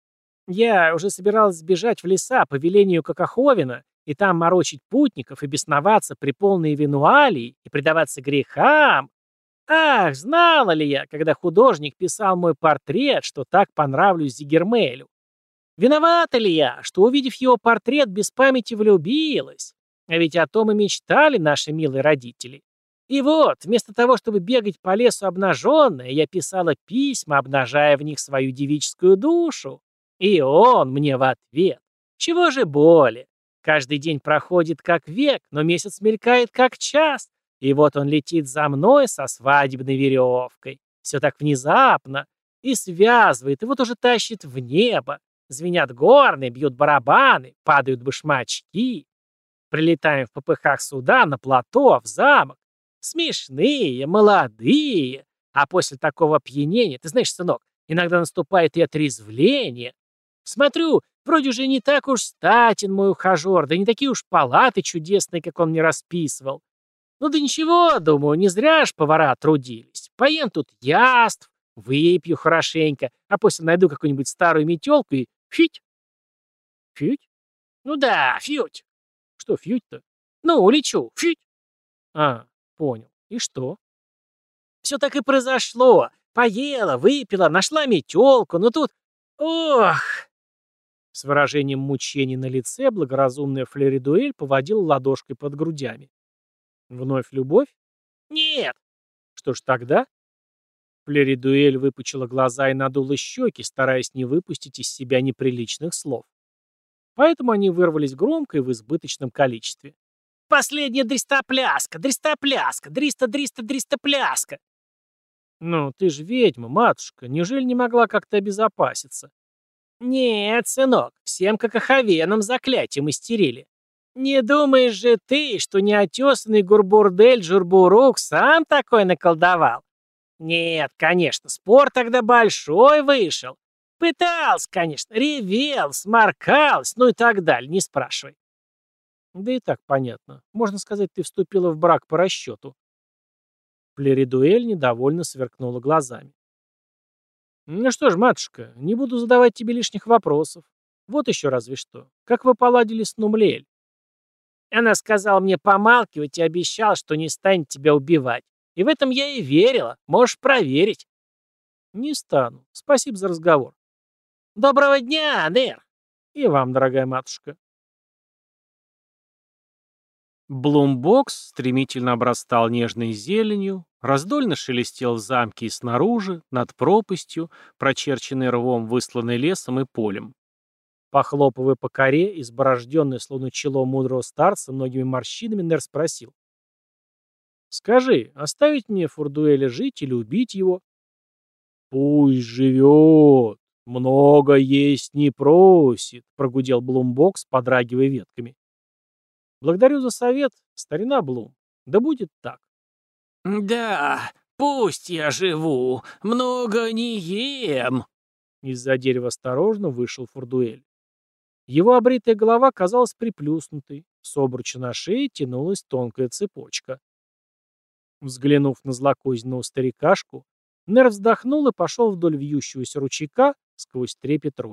Я уже собиралась сбежать в леса по велению Какаховина и там морочить путников и бесноваться при полной винуалии и предаваться грехам. Ах, знала ли я, когда художник писал мой портрет, что так понравлюсь Зигермелю? Виновата ли я, что, увидев его портрет, без памяти влюбилась? А ведь о том и мечтали наши милые родители. И вот, вместо того, чтобы бегать по лесу обнаженная, я писала письма, обнажая в них свою девическую душу. И он мне в ответ. Чего же боли? Каждый день проходит как век, но месяц мелькает как час. И вот он летит за мной со свадебной веревкой. Все так внезапно. И связывает, и вот уже тащит в небо. Звенят горны, бьют барабаны, падают башмачки. Прилетаем в попыхах сюда, на плато, в замок. Смешные, молодые. А после такого опьянения, ты знаешь, сынок, иногда наступает и отрезвление. Смотрю, вроде уже не так уж статен мой ухажер, да не такие уж палаты чудесные, как он мне расписывал. Ну да ничего, думаю, не зря ж повара трудились. Поем тут яств, выпью хорошенько, а после найду какую-нибудь старую метелку и фють. Фють? Ну да, фють. Что фють-то? Ну, улечу, фють. А, Понял. И что? Все так и произошло. Поела, выпила, нашла метелку, но тут... Ох! С выражением мучений на лице благоразумная Флеридуэль поводила ладошкой под грудями. Вновь любовь? Нет! Что ж тогда? Флеридуэль выпучила глаза и надула щеки, стараясь не выпустить из себя неприличных слов. Поэтому они вырвались громко и в избыточном количестве. Последняя дристопляска, дристопляска, дриста-дриста-дристопляска. Ну, ты же ведьма, матушка, неужели не могла как-то обезопаситься? Нет, сынок, всем как оховенным заклятием истерили. Не думаешь же ты, что неотесанный Гурбурдель Журбурук сам такой наколдовал? Нет, конечно, спор тогда большой вышел. Пытался, конечно, ревел, сморкался, ну и так далее, не спрашивай. Да и так понятно. Можно сказать, ты вступила в брак по расчету. Плеридуэль недовольно сверкнула глазами. Ну что ж, матушка, не буду задавать тебе лишних вопросов. Вот еще разве что. Как вы поладили с Нумлель? Она сказала мне помалкивать и обещала, что не станет тебя убивать. И в этом я и верила. Можешь проверить. Не стану. Спасибо за разговор. Доброго дня, Нер. И вам, дорогая матушка. Блумбокс стремительно обрастал нежной зеленью, раздольно шелестел в замке и снаружи, над пропастью, прочерченной рвом, высланной лесом и полем. Похлопывая по коре, изборожденный, словно чело мудрого старца, многими морщинами, Нер спросил. «Скажи, оставить мне Фурдуэля жить или убить его?» «Пусть живет, много есть не просит», — прогудел Блумбокс, подрагивая ветками. Благодарю за совет, старина Блум. Да будет так. Да, пусть я живу, много не ем. Из-за дерева осторожно вышел Фурдуэль. Его обритая голова казалась приплюснутой, с обруча на шее тянулась тонкая цепочка. Взглянув на злокозненного старикашку, Нер вздохнул и пошел вдоль вьющегося ручейка сквозь трепет рощи.